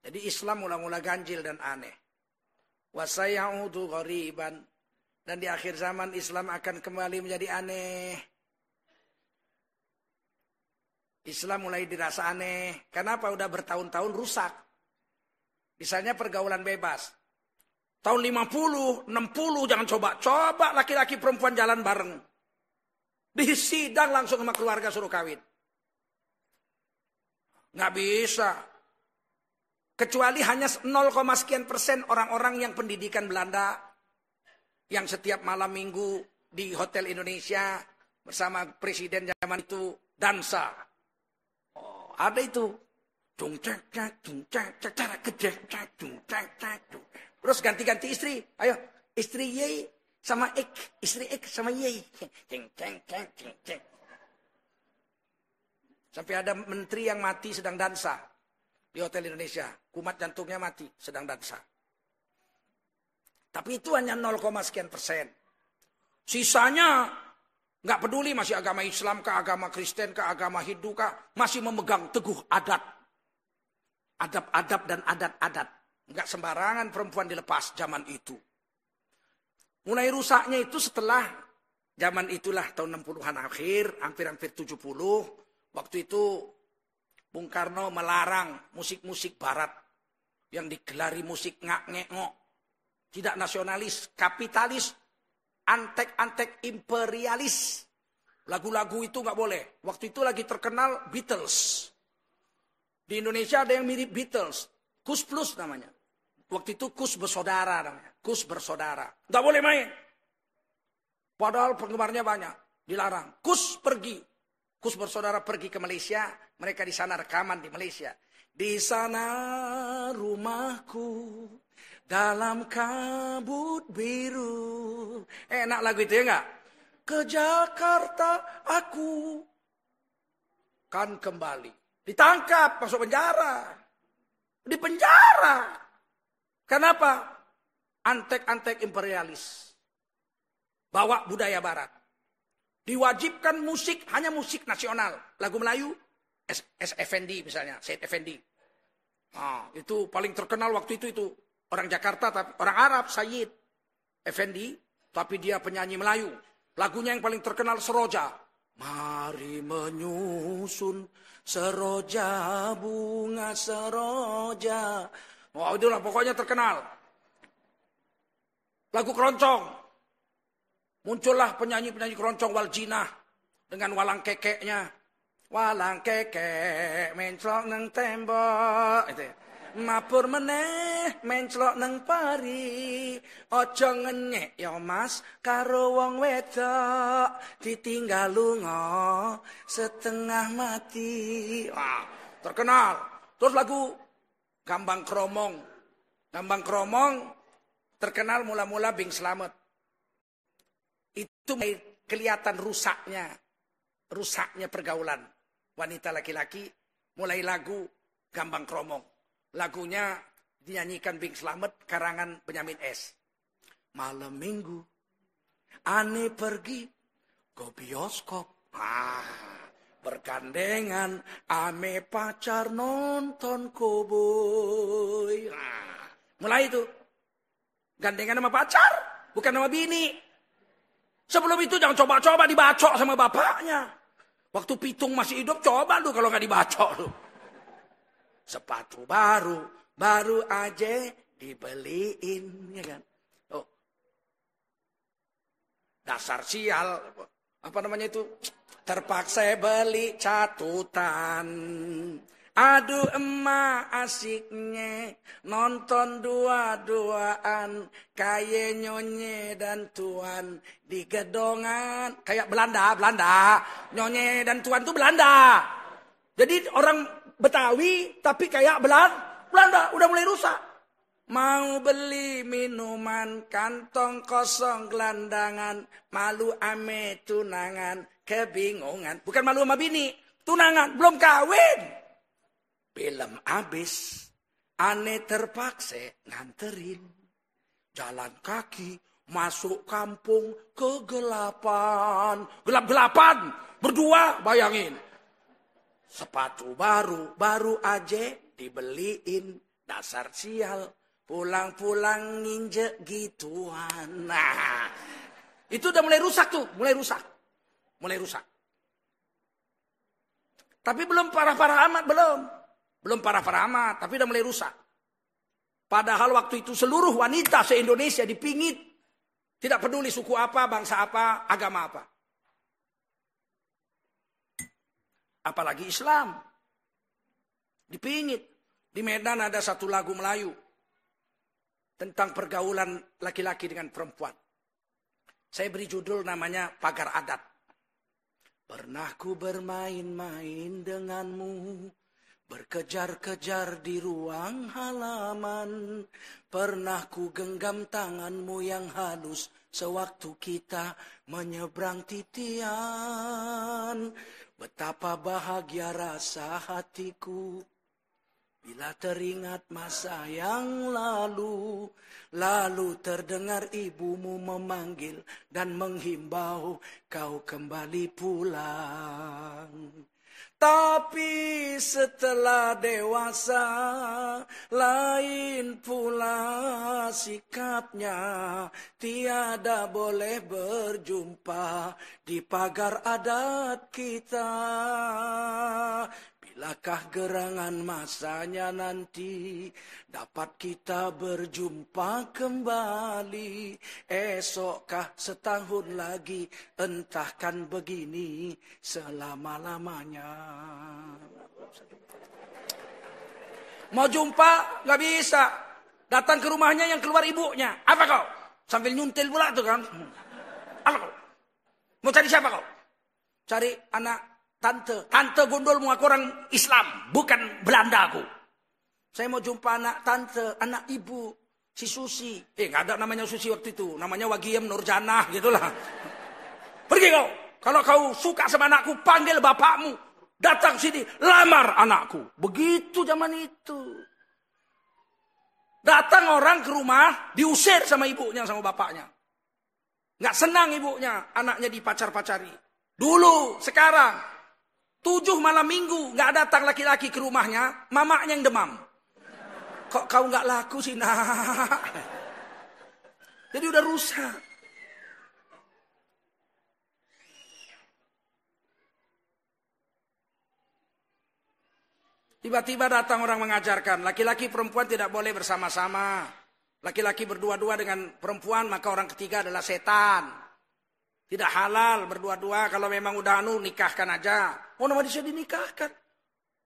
Jadi Islam mula-mula ganjil dan aneh. Wasayaudu ghariban dan di akhir zaman Islam akan kembali menjadi aneh. Islam mulai dirasa aneh. Kenapa? Udah bertahun-tahun rusak. Misalnya pergaulan bebas. Tahun 50, 60 jangan coba. Coba laki-laki perempuan jalan bareng. Di sidang langsung sama keluarga suruh kawin. Nggak bisa. Kecuali hanya 0, sekian persen orang-orang yang pendidikan Belanda yang setiap malam minggu di Hotel Indonesia bersama presiden zaman itu dansa. Oh, ada itu. Terus ganti-ganti istri. Ayo, istri Ye sama Ik, istri Ik sama Ye. Sampai ada menteri yang mati sedang dansa di Hotel Indonesia. Kumat jantungnya mati sedang dansa. Tapi itu hanya 0, sekian persen. Sisanya nggak peduli masih agama Islam kah, agama Kristen kah, agama Hindu kah, masih memegang teguh adat. Adab-adab dan adat-adat. Nggak sembarangan perempuan dilepas zaman itu. Mulai rusaknya itu setelah zaman itulah tahun 60-an akhir, hampir-hampir 70. Waktu itu Bung Karno melarang musik-musik barat yang digelari musik ngak-ngek-ngok tidak nasionalis, kapitalis, antek-antek imperialis. Lagu-lagu itu nggak boleh. Waktu itu lagi terkenal Beatles. Di Indonesia ada yang mirip Beatles. Kus Plus namanya. Waktu itu Kus bersaudara namanya. Kus bersaudara. Nggak boleh main. Padahal penggemarnya banyak. Dilarang. Kus pergi. Kus bersaudara pergi ke Malaysia. Mereka di sana rekaman di Malaysia. Di sana rumahku dalam kabut biru. Enak lagu itu ya enggak? Ke Jakarta aku kan kembali. Ditangkap, masuk penjara. Di penjara. Kenapa? Antek-antek imperialis. Bawa budaya barat. Diwajibkan musik, hanya musik nasional. Lagu Melayu, S. Effendi misalnya, Said Effendi. Nah, itu paling terkenal waktu itu itu Orang Jakarta, tapi orang Arab, Sayyid Effendi, tapi dia penyanyi Melayu. Lagunya yang paling terkenal Seroja. Mari menyusun seroja bunga seroja. Wah, itulah pokoknya terkenal. Lagu keroncong. Muncullah penyanyi-penyanyi keroncong Waljinah dengan walang kekeknya. Walang kekek mencong neng tembok. Itu. Ya. Mapur meneh menclok neng pari. Ojo ngenyek ya mas karo wong wedok. Ditinggal lunga setengah mati. Wah, terkenal. Terus lagu Gambang Kromong. Gambang Kromong terkenal mula-mula Bing Slamet. Itu kelihatan rusaknya Rusaknya pergaulan Wanita laki-laki. Mulai lagu Gambang Kromong Lagunya dinyanyikan Bing Slamet karangan Benyamin S. Malam minggu aneh pergi ke bioskop. Ah, bergandengan ame pacar nonton koboi. Ah, mulai itu. Gandengan sama pacar, bukan sama bini. Sebelum itu jangan coba-coba dibacok sama bapaknya. Waktu pitung masih hidup coba lu kalau nggak dibacok lu. Sepatu baru, baru aja dibeliin, ya kan? Oh. Dasar sial, apa namanya itu? Terpaksa beli catutan. Aduh emak asiknya nonton dua-duaan kayak nyonye dan tuan di gedongan kayak Belanda Belanda nyonye dan tuan tuh Belanda jadi orang Betawi tapi kayak Belanda. Belanda udah mulai rusak. Mau beli minuman kantong kosong gelandangan. Malu ame tunangan kebingungan. Bukan malu sama bini. Tunangan belum kawin. Film abis. Aneh terpaksa nganterin. Jalan kaki masuk kampung kegelapan. Gelap-gelapan. Berdua bayangin. Sepatu baru, baru aja dibeliin. Dasar sial. Pulang-pulang nginjek gituan. Nah, itu udah mulai rusak tuh. Mulai rusak. Mulai rusak. Tapi belum parah-parah amat, belum. Belum parah-parah amat, tapi udah mulai rusak. Padahal waktu itu seluruh wanita se-Indonesia dipingit. Tidak peduli suku apa, bangsa apa, agama apa. Apalagi Islam. Dipingit. Di Medan ada satu lagu Melayu tentang pergaulan laki-laki dengan perempuan. Saya beri judul namanya Pagar Adat. Pernah ku bermain-main denganmu, berkejar-kejar di ruang halaman. Pernah ku genggam tanganmu yang halus sewaktu kita menyeberang titian. Betapa bahagia rasa hatiku bila teringat masa yang lalu. Lalu terdengar ibumu memanggil dan menghimbau kau kembali pulang. Tapi setelah dewasa lain pula sikapnya tiada boleh berjumpa di pagar adat kita. Bilakah gerangan masanya nanti dapat kita berjumpa kembali Esokkah setahun lagi entahkan begini selama-lamanya Mau jumpa nggak bisa Datang ke rumahnya yang keluar ibunya Apa kau? Sambil nyuntil pula tuh kan Apa kau? Mau cari siapa kau? Cari anak Tante, tante gondolmu aku orang Islam, bukan Belanda aku. Saya mau jumpa anak tante, anak ibu, si Susi. Eh, nggak ada namanya Susi waktu itu. Namanya Wagiem Nurjanah, gitulah. Pergi kau. Kalau kau suka sama anakku, panggil bapakmu. Datang sini, lamar anakku. Begitu zaman itu. Datang orang ke rumah, diusir sama ibunya, sama bapaknya. Nggak senang ibunya, anaknya dipacar-pacari. Dulu, sekarang, Tujuh malam minggu nggak datang laki-laki ke rumahnya, mamanya yang demam. Kok kau nggak laku sih nak? Jadi udah rusak. Tiba-tiba datang orang mengajarkan, laki-laki perempuan tidak boleh bersama-sama. Laki-laki berdua-dua dengan perempuan, maka orang ketiga adalah setan. Tidak halal berdua-dua kalau memang udah anu nikahkan aja. Oh nama bisa dinikahkan.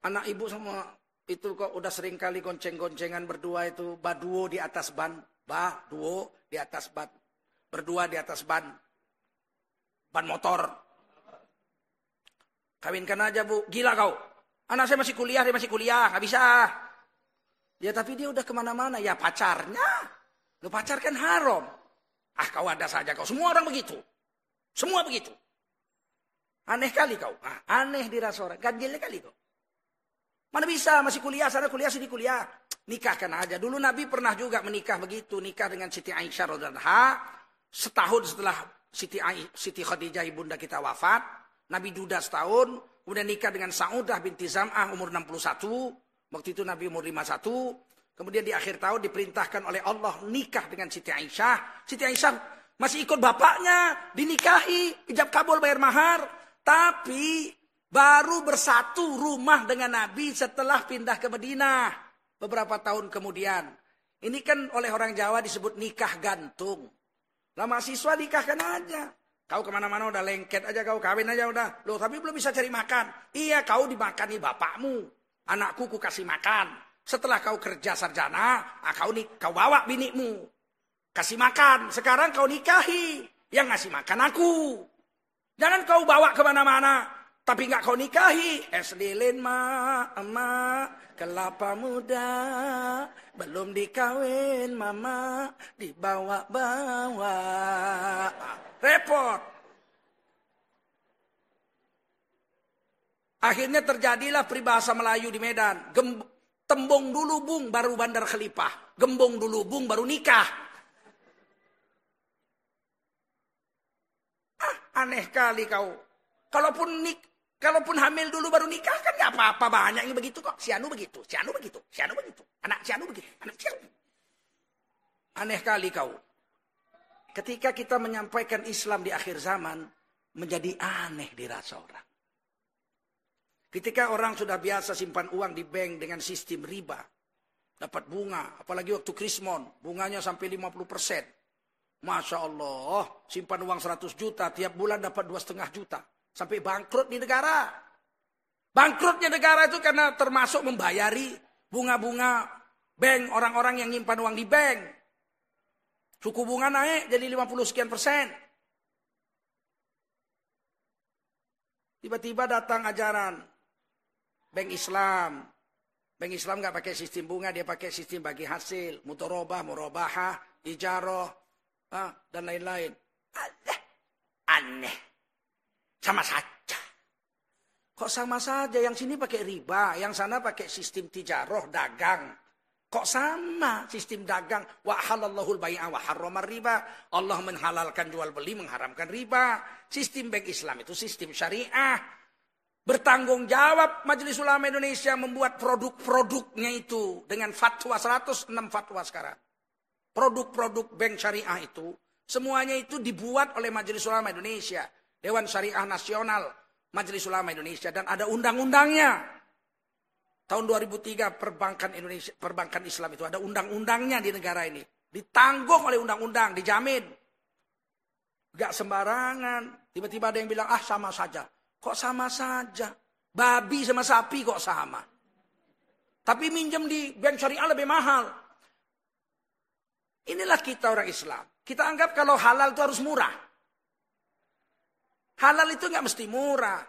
Anak ibu sama itu kok udah sering kali gonceng-goncengan berdua itu baduo di atas ban, bah duo di atas ban, berdua di atas ban, ban motor. Kawinkan aja bu, gila kau. Anak saya masih kuliah, dia masih kuliah, nggak bisa. Ya tapi dia udah ke mana-mana, ya pacarnya. Lu pacar kan haram. Ah kau ada saja kau, semua orang begitu. Semua begitu. Aneh kali kau. Ah, aneh dirasa orang. Ganjilnya kali kau. Mana bisa masih kuliah sana kuliah sini kuliah. Nikahkan aja. Dulu Nabi pernah juga menikah begitu. Nikah dengan Siti Aisyah radhiallahu Setahun setelah Siti, Siti Khadijah ibunda kita wafat. Nabi duda setahun. Kemudian nikah dengan Sa'udah binti Zam'ah umur 61. Waktu itu Nabi umur 51. Kemudian di akhir tahun diperintahkan oleh Allah nikah dengan Siti Aisyah. Siti Aisyah masih ikut bapaknya dinikahi, ijab kabul bayar mahar. Tapi baru bersatu rumah dengan Nabi setelah pindah ke Madinah. Beberapa tahun kemudian. Ini kan oleh orang Jawa disebut nikah gantung. Lah mahasiswa nikahkan aja. Kau ke mana-mana udah lengket aja kau kawin aja udah. Loh tapi belum bisa cari makan. Iya kau dimakani bapakmu. Anakku ku kasih makan. Setelah kau kerja sarjana, ah, kau nih kau bawa binikmu. Kasih makan. Sekarang kau nikahi. Yang ngasih makan aku. Jangan kau bawa ke mana-mana. Tapi nggak kau nikahi. Es lilin ma, emak, kelapa muda. Belum dikawin mama, dibawa-bawa. Repot. Akhirnya terjadilah peribahasa Melayu di Medan. Gem, tembung dulu bung, baru bandar khelipah. Gembong dulu bung, baru nikah. Aneh kali kau. Kalaupun nik, kalaupun hamil dulu baru nikah kan nggak apa-apa banyak yang begitu kok. Si Anu begitu, si Anu begitu, si Anu begitu. Anak si Anu begitu, anak si Anu. Aneh kali kau. Ketika kita menyampaikan Islam di akhir zaman, menjadi aneh dirasa orang. Ketika orang sudah biasa simpan uang di bank dengan sistem riba, dapat bunga, apalagi waktu krismon, bunganya sampai 50 persen. Masya Allah, simpan uang 100 juta, tiap bulan dapat dua setengah juta. Sampai bangkrut di negara. Bangkrutnya negara itu karena termasuk membayari bunga-bunga bank orang-orang yang nyimpan uang di bank. Suku bunga naik jadi 50 sekian persen. Tiba-tiba datang ajaran bank Islam. Bank Islam nggak pakai sistem bunga, dia pakai sistem bagi hasil, mutorobah, murabahah, ijaroh, ah, dan lain-lain. Aneh. Aneh. Sama saja. Kok sama saja? Yang sini pakai riba, yang sana pakai sistem tijaroh, dagang. Kok sama sistem dagang? Wa halallahul bai'a wa harramar riba. Allah menghalalkan jual beli, mengharamkan riba. Sistem bank Islam itu sistem syariah. Bertanggung jawab Majelis Ulama Indonesia membuat produk-produknya itu dengan fatwa 106 fatwa sekarang produk-produk bank syariah itu semuanya itu dibuat oleh Majelis Ulama Indonesia, Dewan Syariah Nasional Majelis Ulama Indonesia dan ada undang-undangnya. Tahun 2003 perbankan Indonesia, perbankan Islam itu ada undang-undangnya di negara ini. Ditanggung oleh undang-undang, dijamin. Gak sembarangan. Tiba-tiba ada yang bilang, ah sama saja. Kok sama saja? Babi sama sapi kok sama. Tapi minjem di bank syariah lebih mahal. Inilah kita orang Islam. Kita anggap kalau halal itu harus murah. Halal itu nggak mesti murah.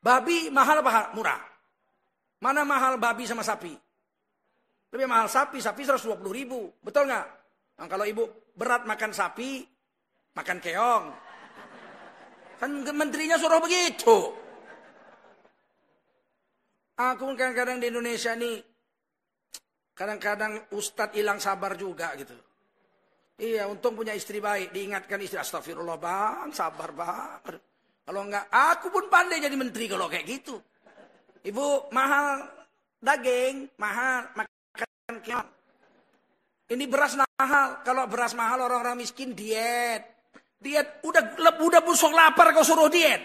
Babi mahal apa murah? Mana mahal babi sama sapi? Lebih mahal sapi, sapi 120 ribu. Betul nggak? Nah, kalau ibu berat makan sapi, makan keong. Kan menterinya suruh begitu. Aku kadang-kadang di Indonesia ini Kadang-kadang ustadz hilang sabar juga gitu. Iya, untung punya istri baik. Diingatkan istri, astagfirullah bang, sabar bang. Kalau enggak, aku pun pandai jadi menteri kalau kayak gitu. Ibu, mahal daging, mahal makan keong. Ini beras mahal. Kalau beras mahal orang-orang miskin diet. Diet, udah udah busuk lapar kau suruh diet.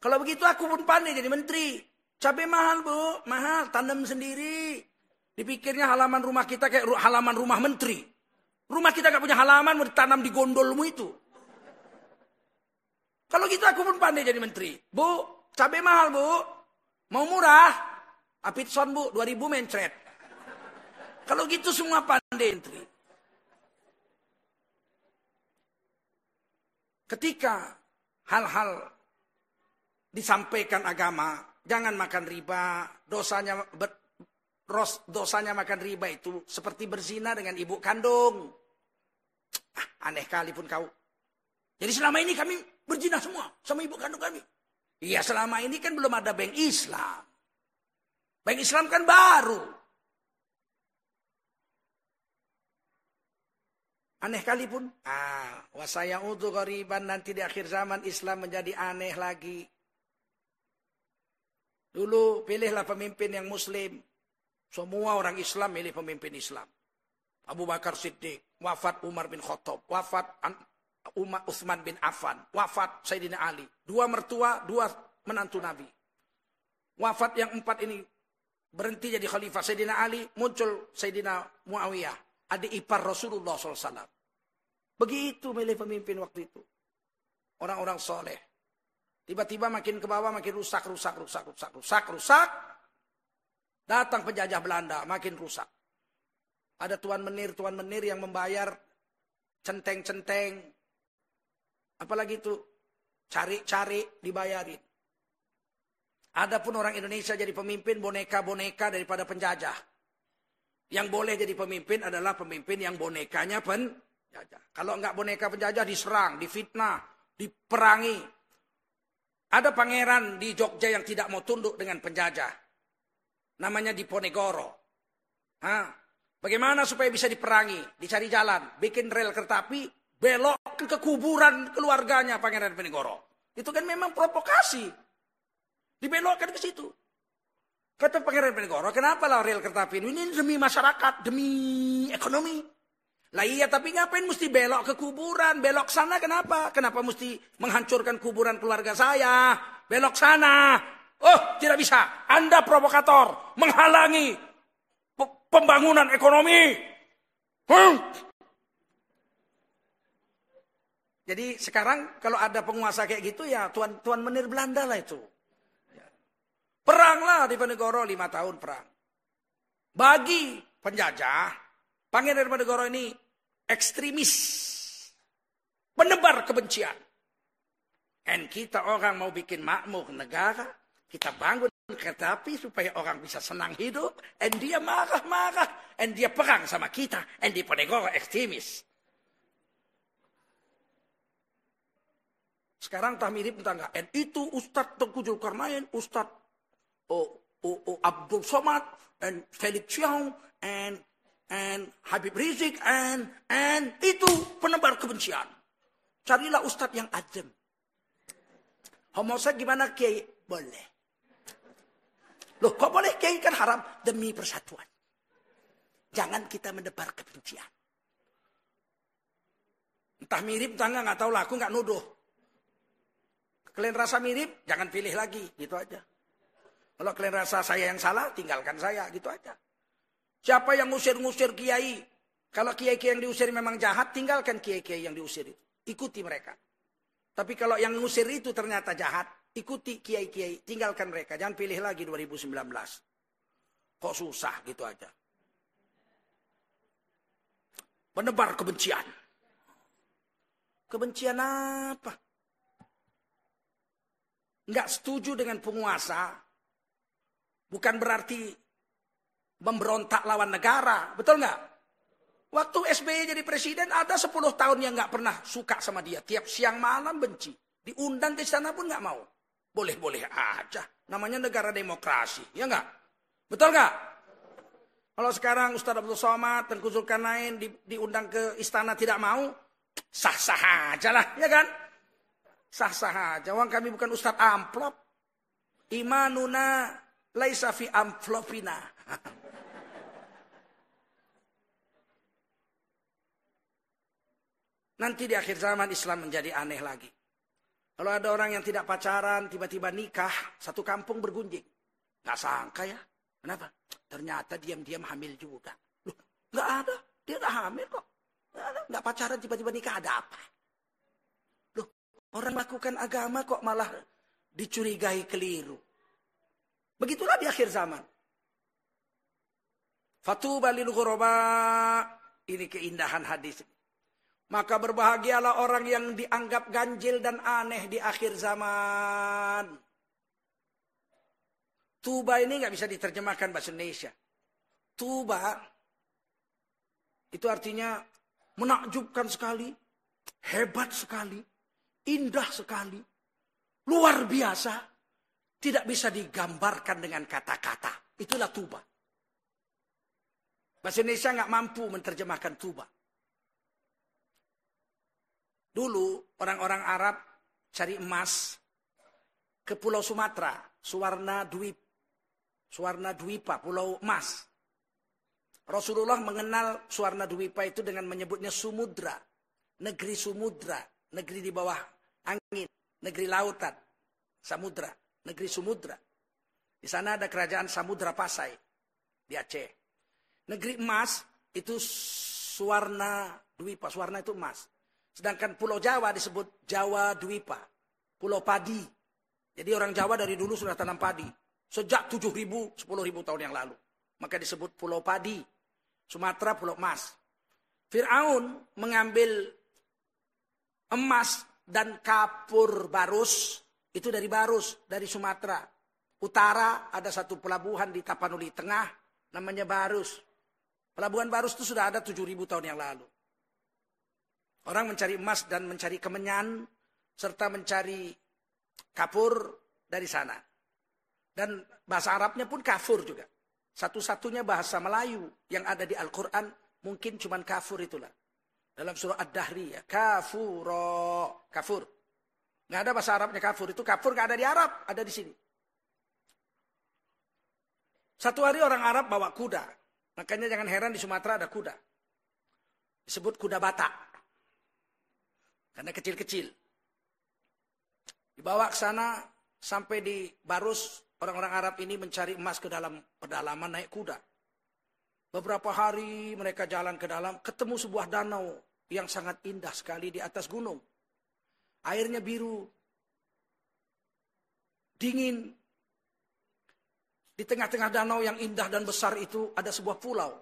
Kalau begitu aku pun pandai jadi menteri. Cabai mahal bu, mahal, tanam sendiri. Dipikirnya halaman rumah kita kayak halaman rumah menteri. Rumah kita gak punya halaman, mau ditanam di gondolmu itu. Kalau gitu aku pun pandai jadi menteri. Bu, cabai mahal bu. Mau murah, Apitson bu, 2000 mencret. Kalau gitu semua pandai entry. Ketika hal-hal disampaikan agama, jangan makan riba, dosanya dosanya makan riba itu seperti berzina dengan ibu kandung. Ah, aneh kali pun kau. Jadi selama ini kami berzina semua sama ibu kandung kami. Iya selama ini kan belum ada bank Islam. Bank Islam kan baru. Aneh kali pun. Ah, wasaya untuk koriban nanti di akhir zaman Islam menjadi aneh lagi. Dulu pilihlah pemimpin yang muslim. Semua orang Islam milih pemimpin Islam. Abu Bakar Siddiq, wafat Umar bin Khattab, wafat Umar Utsman bin Affan, wafat Sayyidina Ali. Dua mertua, dua menantu Nabi. Wafat yang empat ini berhenti jadi khalifah Sayyidina Ali, muncul Sayyidina Muawiyah, adik ipar Rasulullah SAW. Begitu milih pemimpin waktu itu. Orang-orang soleh. Tiba-tiba makin ke bawah makin rusak, rusak, rusak, rusak, rusak, rusak. Datang penjajah Belanda makin rusak. Ada tuan menir, tuan menir yang membayar centeng-centeng. Apalagi itu cari-cari dibayarin. Adapun orang Indonesia jadi pemimpin boneka-boneka daripada penjajah. Yang boleh jadi pemimpin adalah pemimpin yang bonekanya pen penjajah. Kalau enggak boneka penjajah diserang, difitnah, diperangi. Ada pangeran di Jogja yang tidak mau tunduk dengan penjajah. Namanya Diponegoro. Hah? Bagaimana supaya bisa diperangi? Dicari jalan, bikin rel kereta api, belok ke kuburan keluarganya Pangeran Diponegoro. Itu kan memang provokasi. Dibelokkan ke situ. Kata Pangeran Diponegoro, kenapa lah rel kereta api ini? Ini demi masyarakat, demi ekonomi. Lah iya tapi ngapain mesti belok ke kuburan? Belok sana kenapa? Kenapa mesti menghancurkan kuburan keluarga saya? Belok sana. Oh tidak bisa. Anda provokator. Menghalangi pembangunan ekonomi. Hmm. Jadi sekarang kalau ada penguasa kayak gitu ya tuan tuan menir Belanda lah itu. Peranglah di Penegoro lima tahun perang. Bagi penjajah Pangeran Diponegoro ini ekstremis. Penebar kebencian. Dan kita orang mau bikin makmur negara, kita bangun kereta api supaya orang bisa senang hidup. Dan dia marah-marah. Dan dia perang sama kita. Dan Diponegoro ekstremis. Sekarang tak mirip entah enggak. Dan itu Ustadz Tengku Zulkarnain, Ustadz oh, oh, oh, Abdul Somad, and Felix Chiang, and and Habib Rizik and and itu penebar kebencian. Carilah ustadz yang adem. Homoseks gimana kiai? Boleh. Loh kok boleh kiai kan haram demi persatuan. Jangan kita menebar kebencian. Entah mirip, entah enggak, enggak tahu lah. Aku enggak nuduh. Kalian rasa mirip, jangan pilih lagi. Gitu aja. Kalau kalian rasa saya yang salah, tinggalkan saya. Gitu aja. Siapa yang ngusir-ngusir kiai? Kalau kiai-kiai yang diusir memang jahat, tinggalkan kiai-kiai yang diusir itu. Ikuti mereka. Tapi kalau yang ngusir itu ternyata jahat, ikuti kiai-kiai, tinggalkan mereka. Jangan pilih lagi 2019. Kok susah gitu aja. Menebar kebencian. Kebencian apa? Enggak setuju dengan penguasa. Bukan berarti memberontak lawan negara. Betul nggak? Waktu SBY jadi presiden ada 10 tahun yang nggak pernah suka sama dia. Tiap siang malam benci. Diundang ke sana pun nggak mau. Boleh-boleh aja. Namanya negara demokrasi. Ya nggak? Betul nggak? Kalau sekarang Ustadz Abdul Somad dan Zulkarnain di, diundang ke istana tidak mau, sah-sah aja lah, ya kan? Sah-sah aja. Wong kami bukan Ustadz amplop. Imanuna laisa fi amplopina. Nanti di akhir zaman Islam menjadi aneh lagi. Kalau ada orang yang tidak pacaran, tiba-tiba nikah, satu kampung bergunjing. Gak sangka ya. Kenapa? Ternyata diam-diam hamil juga. Loh, gak ada. Dia gak hamil kok. Gak, ada. gak pacaran, tiba-tiba nikah. Ada apa? Loh, orang melakukan agama kok malah dicurigai keliru. Begitulah di akhir zaman. Fatuba lil. Ini keindahan hadis. Maka berbahagialah orang yang dianggap ganjil dan aneh di akhir zaman. Tuba ini nggak bisa diterjemahkan bahasa Indonesia. Tuba itu artinya menakjubkan sekali, hebat sekali, indah sekali, luar biasa, tidak bisa digambarkan dengan kata-kata. Itulah tuba. Bahasa Indonesia nggak mampu menerjemahkan tuba. Dulu orang-orang Arab cari emas ke Pulau Sumatera, Suwarna Dwip, Suwarna Dwipa, Pulau Emas. Rasulullah mengenal Suwarna Dwipa itu dengan menyebutnya Sumudra, negeri Sumudra, negeri di bawah angin, negeri lautan, samudra, negeri Sumudra. Di sana ada kerajaan Samudra Pasai di Aceh. Negeri emas itu Suwarna Dwipa, Suwarna itu emas. Sedangkan Pulau Jawa disebut Jawa Dwipa. Pulau Padi. Jadi orang Jawa dari dulu sudah tanam padi. Sejak 7 ribu, 10 ribu tahun yang lalu. Maka disebut Pulau Padi. Sumatera Pulau Emas. Fir'aun mengambil emas dan kapur barus. Itu dari barus, dari Sumatera. Utara ada satu pelabuhan di Tapanuli Tengah. Namanya Barus. Pelabuhan Barus itu sudah ada 7 ribu tahun yang lalu. Orang mencari emas dan mencari kemenyan serta mencari kapur dari sana. Dan bahasa Arabnya pun kafur juga. Satu-satunya bahasa Melayu yang ada di Al-Quran mungkin cuma kafur itulah. Dalam surah Ad-Dahri ya. Kafuro. Kafur. Nggak ada bahasa Arabnya kafur. Itu kafur nggak ada di Arab. Ada di sini. Satu hari orang Arab bawa kuda. Makanya jangan heran di Sumatera ada kuda. Disebut kuda batak. Karena kecil-kecil. Dibawa ke sana sampai di Barus orang-orang Arab ini mencari emas ke dalam pedalaman naik kuda. Beberapa hari mereka jalan ke dalam ketemu sebuah danau yang sangat indah sekali di atas gunung. Airnya biru, dingin. Di tengah-tengah danau yang indah dan besar itu ada sebuah pulau.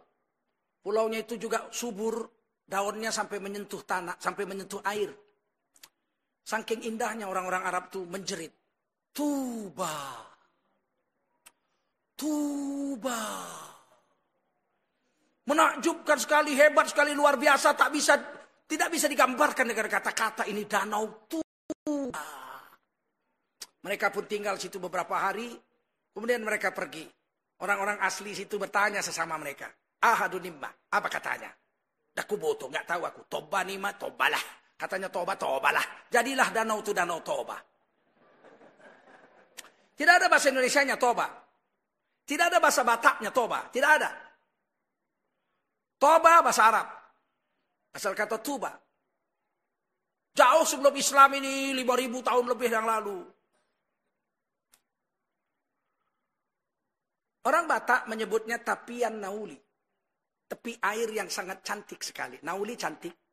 Pulaunya itu juga subur, daunnya sampai menyentuh tanah, sampai menyentuh air. Saking indahnya orang-orang Arab itu menjerit. Tuba. Tuba. Menakjubkan sekali, hebat sekali, luar biasa. Tak bisa, tidak bisa digambarkan dengan kata-kata ini danau Tuba. Mereka pun tinggal situ beberapa hari. Kemudian mereka pergi. Orang-orang asli situ bertanya sesama mereka. Ahadunimma. Apa katanya? Dakuboto. Nggak tahu aku. Toba nima, tobalah. Katanya toba, tobalah. Jadilah danau itu danau toba. Tidak ada bahasa Indonesia-nya toba. Tidak ada bahasa Bataknya toba. Tidak ada. Toba bahasa Arab. Asal kata tuba. Jauh sebelum Islam ini 5000 tahun lebih yang lalu. Orang Batak menyebutnya tapian nauli. Tepi air yang sangat cantik sekali. Nauli cantik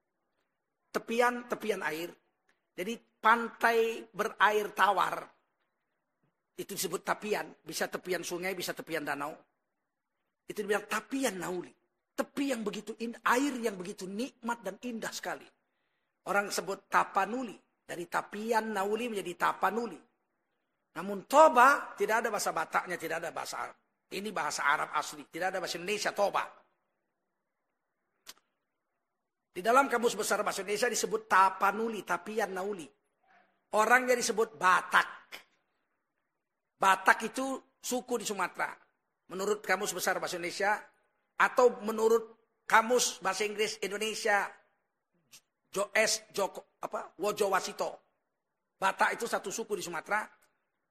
tepian tepian air. Jadi pantai berair tawar itu disebut tapian, bisa tepian sungai, bisa tepian danau. Itu dibilang tapian nauli. Tepi yang begitu indah, air yang begitu nikmat dan indah sekali. Orang sebut tapanuli. Dari tapian nauli menjadi tapanuli. Namun toba tidak ada bahasa Bataknya, tidak ada bahasa Arab. Ini bahasa Arab asli, tidak ada bahasa Indonesia toba. Di dalam kamus besar bahasa Indonesia disebut tapanuli, tapian nauli. Orangnya disebut Batak. Batak itu suku di Sumatera. Menurut kamus besar bahasa Indonesia atau menurut kamus bahasa Inggris Indonesia S. Joko apa Wojo Wasito. Batak itu satu suku di Sumatera,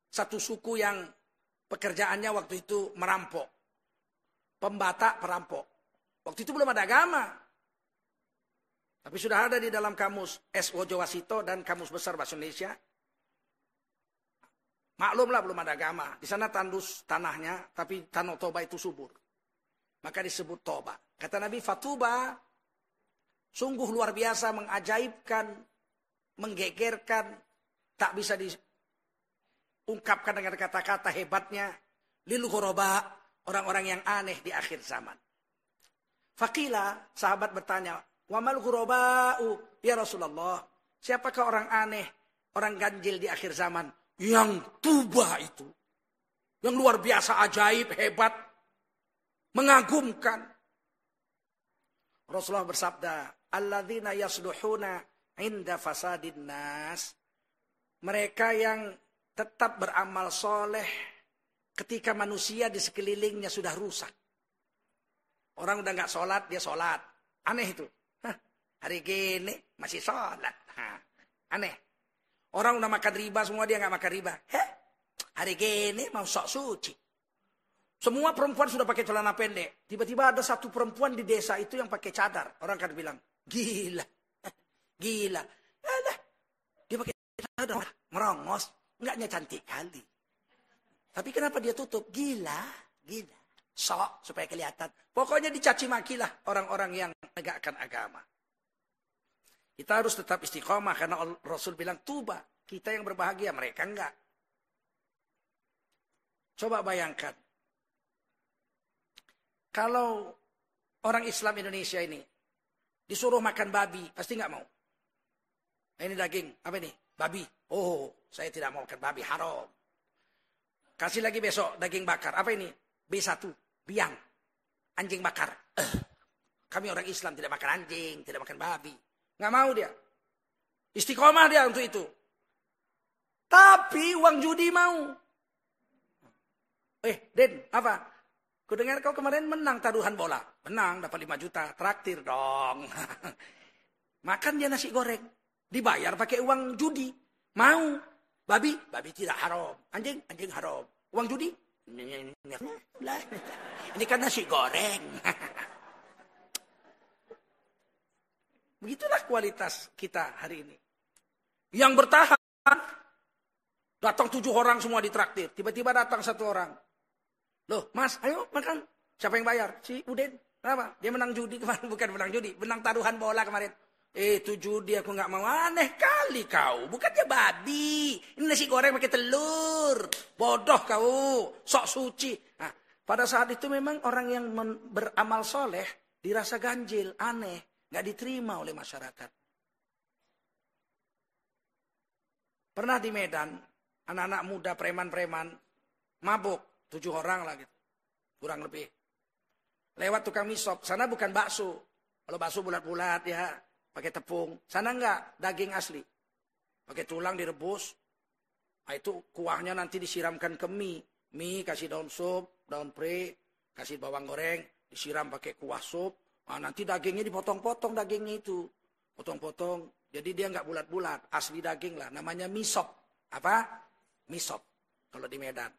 satu suku yang pekerjaannya waktu itu merampok. Pembatak perampok. Waktu itu belum ada agama. Tapi sudah ada di dalam kamus S. Wojowasito dan kamus besar bahasa Indonesia. Maklumlah belum ada agama. Di sana tandus tanahnya, tapi tanah toba itu subur. Maka disebut toba. Kata Nabi Fatuba, sungguh luar biasa, mengajaibkan, menggegerkan, tak bisa diungkapkan dengan kata-kata hebatnya. Lilu orang-orang yang aneh di akhir zaman. Fakila, sahabat bertanya, wamal ghuraba'u ya Rasulullah. Siapakah orang aneh, orang ganjil di akhir zaman? Yang tuba itu. Yang luar biasa ajaib, hebat, mengagumkan. Rasulullah bersabda, Alladzina yasluhuna inda fasadin nas. Mereka yang tetap beramal soleh ketika manusia di sekelilingnya sudah rusak. Orang udah nggak sholat, dia sholat. Aneh itu. Hari gini masih sholat. Hah, aneh. Orang udah makan riba, semua dia nggak makan riba. Heh, hari gini mau sok suci. Semua perempuan sudah pakai celana pendek. Tiba-tiba ada satu perempuan di desa itu yang pakai cadar. Orang kan bilang, gila. Gila. Alah, dia pakai cadar. Merongos. Enggaknya cantik kali. Tapi kenapa dia tutup? Gila. Gila. Sok supaya kelihatan. Pokoknya dicaci makilah orang-orang yang menegakkan agama. Kita harus tetap istiqomah karena Rasul bilang tuba. Kita yang berbahagia, mereka enggak. Coba bayangkan. Kalau orang Islam Indonesia ini disuruh makan babi, pasti nggak mau. Nah, ini daging, apa ini? Babi. Oh, saya tidak mau makan babi, haram. Kasih lagi besok daging bakar. Apa ini? B1, biang. Anjing bakar. Kami orang Islam tidak makan anjing, tidak makan babi. Nggak mau dia. Istiqomah dia untuk itu. Tapi uang judi mau. Eh, Den, apa? Kudengar kau kemarin menang taruhan bola. Menang, dapat 5 juta. Traktir dong. Makan dia nasi goreng. Dibayar pakai uang judi. Mau. Babi, babi tidak haram. Anjing, anjing haram. Uang judi? Ini kan nasi goreng. Begitulah kualitas kita hari ini. Yang bertahan. Datang tujuh orang semua ditraktir. Tiba-tiba datang satu orang. Loh, Mas, ayo makan. Siapa yang bayar? Si Uden. Kenapa? Dia menang judi kemarin, bukan menang judi, menang taruhan bola kemarin. Eh, itu judi aku nggak mau. Aneh kali kau. Bukannya babi. Ini nasi goreng pakai telur. Bodoh kau. Sok suci. Nah, pada saat itu memang orang yang beramal soleh dirasa ganjil, aneh. Nggak diterima oleh masyarakat. Pernah di Medan, anak-anak muda, preman-preman, mabuk. Tujuh orang lah gitu. Kurang lebih. Lewat tukang misop. Sana bukan bakso. Kalau bakso bulat-bulat ya. Pakai tepung. Sana enggak. Daging asli. Pakai tulang direbus. Nah, itu kuahnya nanti disiramkan ke mie. Mie kasih daun sup, daun pre, kasih bawang goreng, disiram pakai kuah sup. Nah, nanti dagingnya dipotong-potong dagingnya itu. Potong-potong. Jadi dia enggak bulat-bulat. Asli daging lah. Namanya misop. Apa? Misop. Kalau di Medan.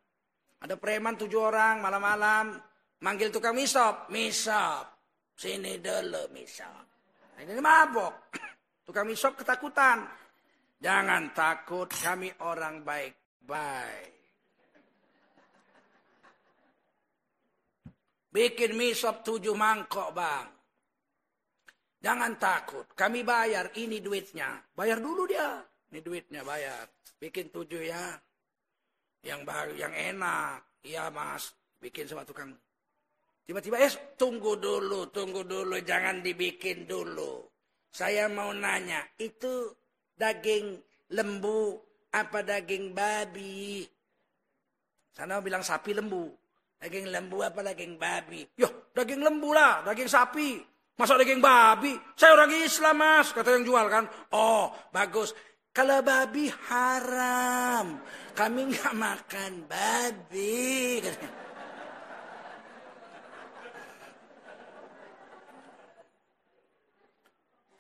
Ada preman tujuh orang malam-malam manggil tukang misop, misop, sini dulu misop. Nah, ini mabok. Tukang misop ketakutan. Jangan takut, kami orang baik-baik. Bikin misop tujuh mangkok bang. Jangan takut, kami bayar, ini duitnya. Bayar dulu dia, ini duitnya bayar. Bikin tujuh ya yang baru, yang enak. Iya mas, bikin sama tukang. Tiba-tiba, eh tunggu dulu, tunggu dulu, jangan dibikin dulu. Saya mau nanya, itu daging lembu apa daging babi? Sana bilang sapi lembu. Daging lembu apa daging babi? Yo, daging lembu lah, daging sapi. Masa daging babi? Saya orang Islam mas, kata yang jual kan. Oh, bagus. Kalau babi haram. Kami nggak makan babi.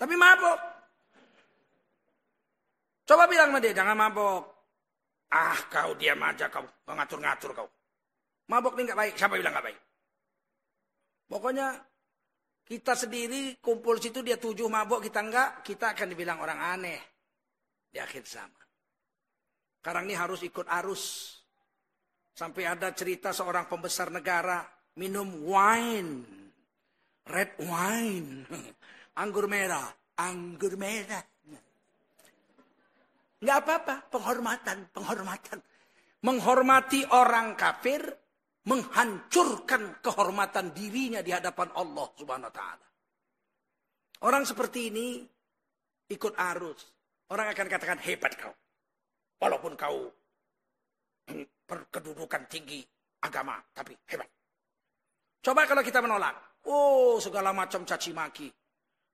Tapi mabok. Coba bilang sama dia, jangan mabok. Ah, kau diam aja kau. Ngatur-ngatur kau. Mabok ini nggak baik. Siapa bilang nggak baik? Pokoknya kita sendiri kumpul situ dia tujuh mabok, kita enggak, kita akan dibilang orang aneh di akhir zaman. Sekarang ini harus ikut arus. Sampai ada cerita seorang pembesar negara minum wine. Red wine. Anggur merah. Anggur merah. Nggak apa-apa. Penghormatan. Penghormatan. Menghormati orang kafir. Menghancurkan kehormatan dirinya di hadapan Allah Subhanahu wa taala. Orang seperti ini ikut arus. Orang akan katakan hebat kau. Walaupun kau berkedudukan tinggi agama, tapi hebat. Coba kalau kita menolak. Oh, segala macam caci maki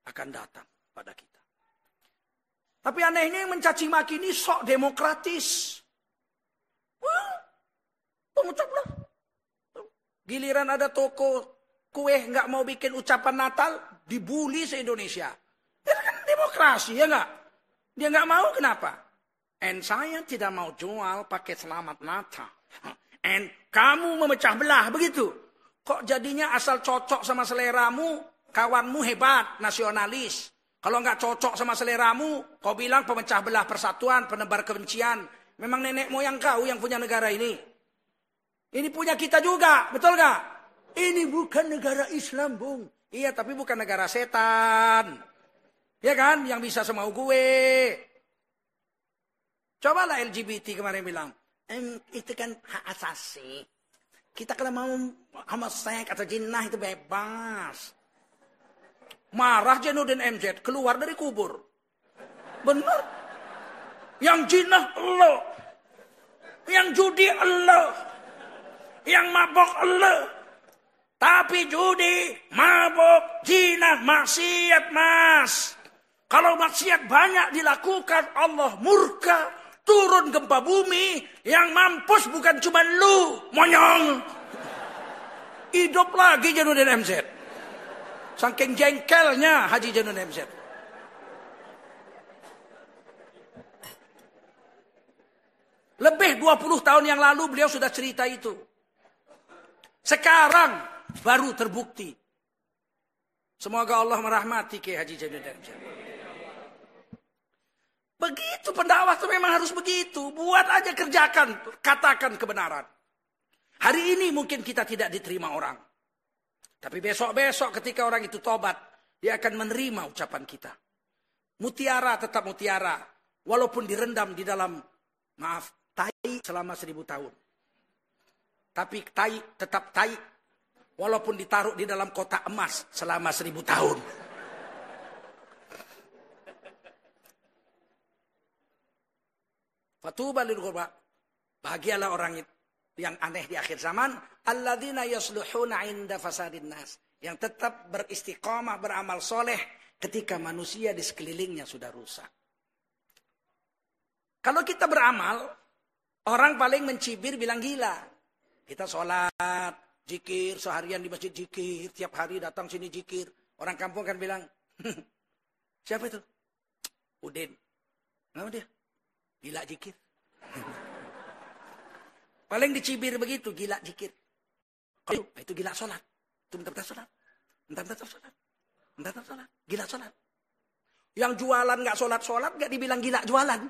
akan datang pada kita. Tapi anehnya yang mencaci maki ini sok demokratis. Wah, pengucaplah. Giliran ada toko kue nggak mau bikin ucapan Natal, dibully se-Indonesia. Itu kan demokrasi ya nggak? Dia nggak mau kenapa? And saya tidak mau jual pakai selamat Natal. And kamu memecah belah begitu. Kok jadinya asal cocok sama seleramu, kawanmu hebat, nasionalis. Kalau nggak cocok sama seleramu, kau bilang pemecah belah persatuan, penebar kebencian. Memang nenek moyang kau yang punya negara ini. Ini punya kita juga, betul nggak? Ini bukan negara Islam, Bung. Iya, tapi bukan negara setan. Ya kan? Yang bisa semau gue. Cobalah LGBT kemarin bilang. Ehm, itu kan hak asasi. Kita kalau mau homosek atau jinnah itu bebas. Marah Jenuddin MZ keluar dari kubur. Benar. Yang jinnah Allah. Yang judi Allah yang mabok Allah. Tapi judi, mabok, zina, maksiat mas. Kalau maksiat banyak dilakukan Allah murka. Turun gempa bumi. Yang mampus bukan cuma lu. Monyong. Hidup lagi Januddin MZ. Saking jengkelnya Haji Januddin MZ. Lebih 20 tahun yang lalu beliau sudah cerita itu. Sekarang baru terbukti. Semoga Allah merahmati Kiai Haji Jainuddin Begitu pendakwah itu memang harus begitu. Buat aja kerjakan, katakan kebenaran. Hari ini mungkin kita tidak diterima orang. Tapi besok-besok ketika orang itu tobat, dia akan menerima ucapan kita. Mutiara tetap mutiara. Walaupun direndam di dalam, maaf, tai selama seribu tahun. Tapi tai tetap tai. Walaupun ditaruh di dalam kotak emas selama seribu tahun. Fatuba lil Bahagialah orang yang aneh di akhir zaman. Alladzina yasluhuna inda fasadin nas. Yang tetap beristiqamah, beramal soleh ketika manusia di sekelilingnya sudah rusak. Kalau kita beramal, orang paling mencibir bilang gila. Kita sholat, jikir, seharian di masjid jikir, tiap hari datang sini jikir. Orang kampung kan bilang, siapa itu? Udin. Kenapa dia? Gila jikir. Paling dicibir begitu, gila jikir. Itu, itu gila sholat. Itu bentar-bentar sholat. Bentar-bentar sholat. Bentar-bentar sholat. Gila sholat. Yang jualan nggak sholat-sholat nggak dibilang gila jualan.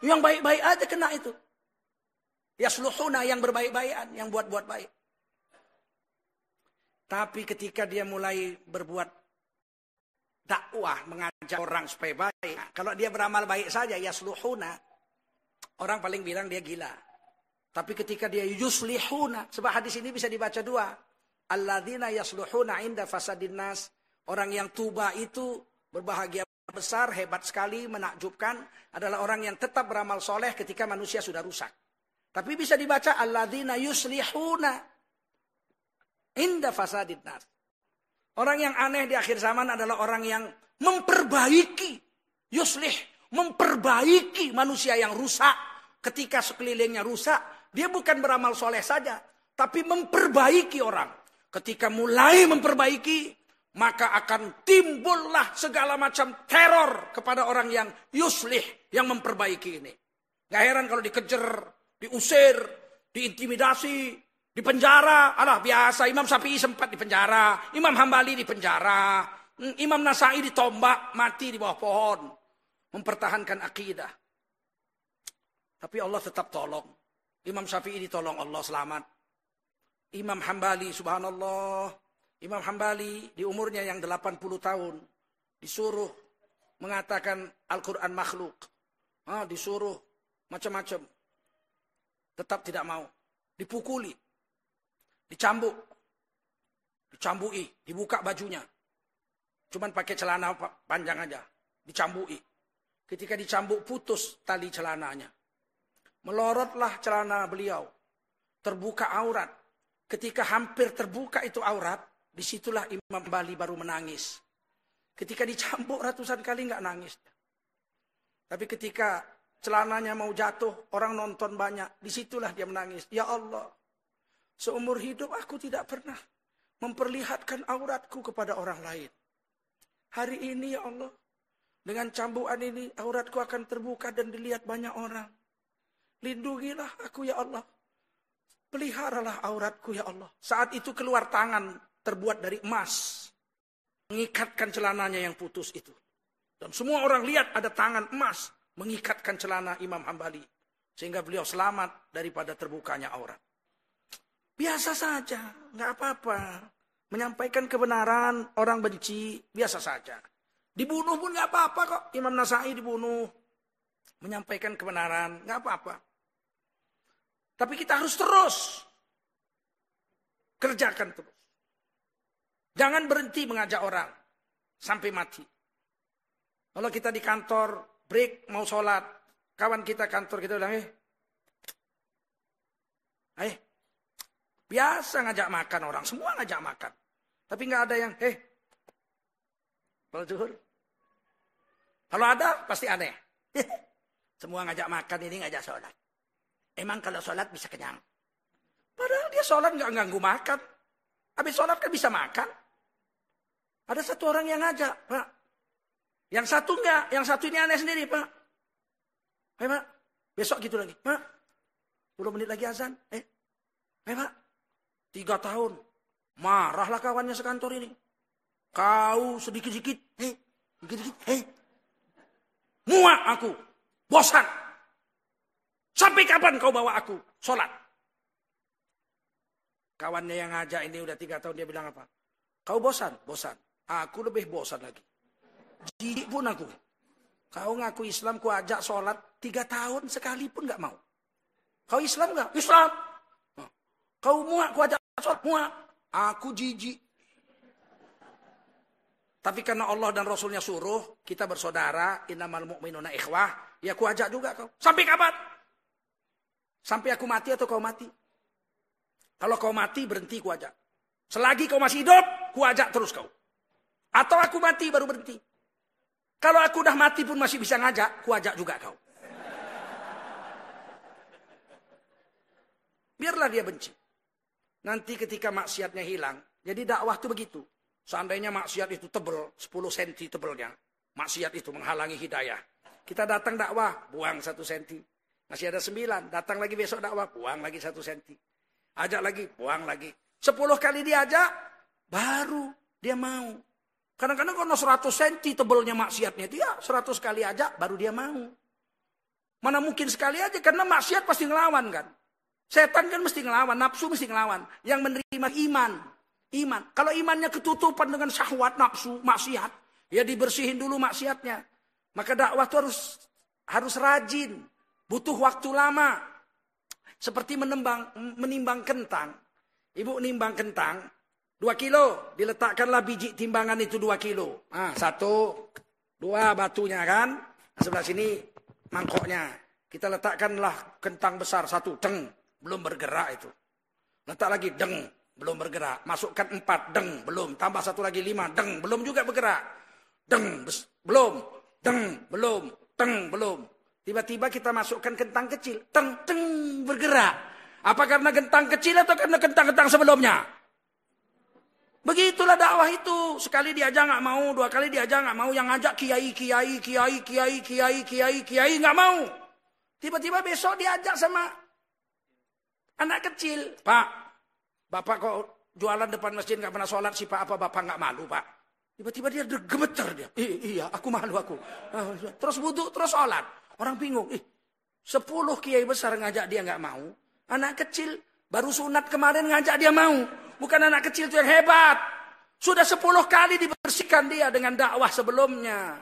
Yang baik-baik aja kena itu. Yasluhuna yang berbaik-baikan, yang buat-buat baik. Tapi ketika dia mulai berbuat dakwah, mengajak orang supaya baik. Kalau dia beramal baik saja, yasluhuna. Orang paling bilang dia gila. Tapi ketika dia yuslihuna. Sebab hadis ini bisa dibaca dua. Alladzina yasluhuna inda fasadin nas. Orang yang tuba itu berbahagia besar, hebat sekali, menakjubkan. Adalah orang yang tetap beramal soleh ketika manusia sudah rusak. Tapi bisa dibaca alladzina yuslihuna inda fasadid nas. Orang yang aneh di akhir zaman adalah orang yang memperbaiki yuslih, memperbaiki manusia yang rusak ketika sekelilingnya rusak. Dia bukan beramal soleh saja, tapi memperbaiki orang. Ketika mulai memperbaiki, maka akan timbullah segala macam teror kepada orang yang yuslih, yang memperbaiki ini. Gak heran kalau dikejar diusir, diintimidasi, di penjara. Alah biasa, Imam Syafi'i sempat di penjara, Imam Hambali di penjara, hmm, Imam Nasai ditombak, mati di bawah pohon. Mempertahankan akidah. Tapi Allah tetap tolong. Imam Syafi'i ditolong Allah selamat. Imam Hambali subhanallah. Imam Hambali di umurnya yang 80 tahun. Disuruh mengatakan Al-Quran makhluk. Ah, disuruh macam-macam. Tetap tidak mau. dipukuli, dicambuk, dicambui, dibuka bajunya. Cuman pakai celana panjang aja, dicambui. Ketika dicambuk putus tali celananya. Melorotlah celana beliau. Terbuka aurat. Ketika hampir terbuka itu aurat, di situlah Imam Bali baru menangis. Ketika dicambuk ratusan kali nggak nangis. Tapi ketika celananya mau jatuh, orang nonton banyak, di situlah dia menangis. Ya Allah, seumur hidup aku tidak pernah memperlihatkan auratku kepada orang lain. Hari ini ya Allah, dengan cambukan ini auratku akan terbuka dan dilihat banyak orang. Lindungilah aku ya Allah. Peliharalah auratku ya Allah. Saat itu keluar tangan terbuat dari emas. Mengikatkan celananya yang putus itu. Dan semua orang lihat ada tangan emas. Mengikatkan celana Imam Hambali. Sehingga beliau selamat daripada terbukanya aurat. Biasa saja, nggak apa-apa. Menyampaikan kebenaran, orang benci, biasa saja. Dibunuh pun nggak apa-apa kok. Imam Nasai dibunuh. Menyampaikan kebenaran, nggak apa-apa. Tapi kita harus terus kerjakan terus. Jangan berhenti mengajak orang sampai mati. Kalau kita di kantor break mau sholat, kawan kita kantor kita bilang, eh, eh, biasa ngajak makan orang, semua ngajak makan. Tapi nggak ada yang, eh, kalau zuhur. Kalau ada pasti aneh. semua ngajak makan ini ngajak sholat. Emang kalau sholat bisa kenyang. Padahal dia sholat nggak ganggu makan. Habis sholat kan bisa makan. Ada satu orang yang ngajak, Pak. Yang satu enggak, yang satu ini aneh sendiri, Pak. Eh, Pak. Besok gitu lagi, Pak. 10 menit lagi azan. Eh, eh Pak. Tiga tahun. Marahlah kawannya sekantor ini. Kau sedikit-sedikit, eh, sedikit-sedikit, eh. Muak aku. Bosan. Sampai kapan kau bawa aku sholat? Kawannya yang ngajak ini udah tiga tahun dia bilang apa? Kau bosan? Bosan. Aku lebih bosan lagi. Jadi pun aku. Kau ngaku Islam, ku ajak sholat tiga tahun sekali pun nggak mau. Kau Islam nggak? Islam. Kau muak, ku ajak sholat muak. Aku jijik. Tapi karena Allah dan Rasulnya suruh, kita bersaudara, innamal mu'minuna ikhwah, ya ku ajak juga kau. Sampai kapan? Sampai aku mati atau kau mati? Kalau kau mati, berhenti ku ajak. Selagi kau masih hidup, ku ajak terus kau. Atau aku mati baru berhenti. Kalau aku udah mati pun masih bisa ngajak, ku ajak juga kau. Biarlah dia benci. Nanti ketika maksiatnya hilang, jadi dakwah itu begitu. Seandainya maksiat itu tebel, 10 cm tebelnya. Maksiat itu menghalangi hidayah. Kita datang dakwah, buang satu senti. Masih ada sembilan, datang lagi besok dakwah, buang lagi satu senti. Ajak lagi, buang lagi. Sepuluh kali diajak, baru dia mau. Kadang-kadang kalau 100 senti tebelnya maksiatnya itu ya 100 kali aja baru dia mau. Mana mungkin sekali aja karena maksiat pasti ngelawan kan. Setan kan mesti ngelawan, nafsu mesti ngelawan. Yang menerima iman, iman. Kalau imannya ketutupan dengan syahwat, nafsu, maksiat, ya dibersihin dulu maksiatnya. Maka dakwah itu harus harus rajin, butuh waktu lama. Seperti menimbang menimbang kentang. Ibu nimbang kentang, dua kilo, diletakkanlah biji timbangan itu dua kilo. Ah, satu, dua batunya kan, nah, sebelah sini mangkoknya. Kita letakkanlah kentang besar satu, deng, belum bergerak itu. Letak lagi, deng, belum bergerak. Masukkan empat, deng, belum. Tambah satu lagi lima, deng, belum juga bergerak. Deng, belum. Deng, belum. Deng, belum. Tiba-tiba kita masukkan kentang kecil. Teng, teng, bergerak. Apa karena kentang kecil atau karena kentang-kentang sebelumnya? Begitulah dakwah itu. Sekali diajak nggak mau, dua kali diajak nggak mau. Yang ngajak kiai, kiai, kiai, kiai, kiai, kiai, kiai nggak mau. Tiba-tiba besok diajak sama anak kecil. Pak, bapak kok jualan depan masjid nggak pernah sholat sih pak? Apa bapak nggak malu pak? Tiba-tiba dia gemeter dia. Iya, aku malu aku. Terus wudhu, terus sholat. Orang bingung. Ih, sepuluh kiai besar ngajak dia nggak mau. Anak kecil baru sunat kemarin ngajak dia mau. Bukan anak kecil itu yang hebat. Sudah sepuluh kali dibersihkan dia dengan dakwah sebelumnya.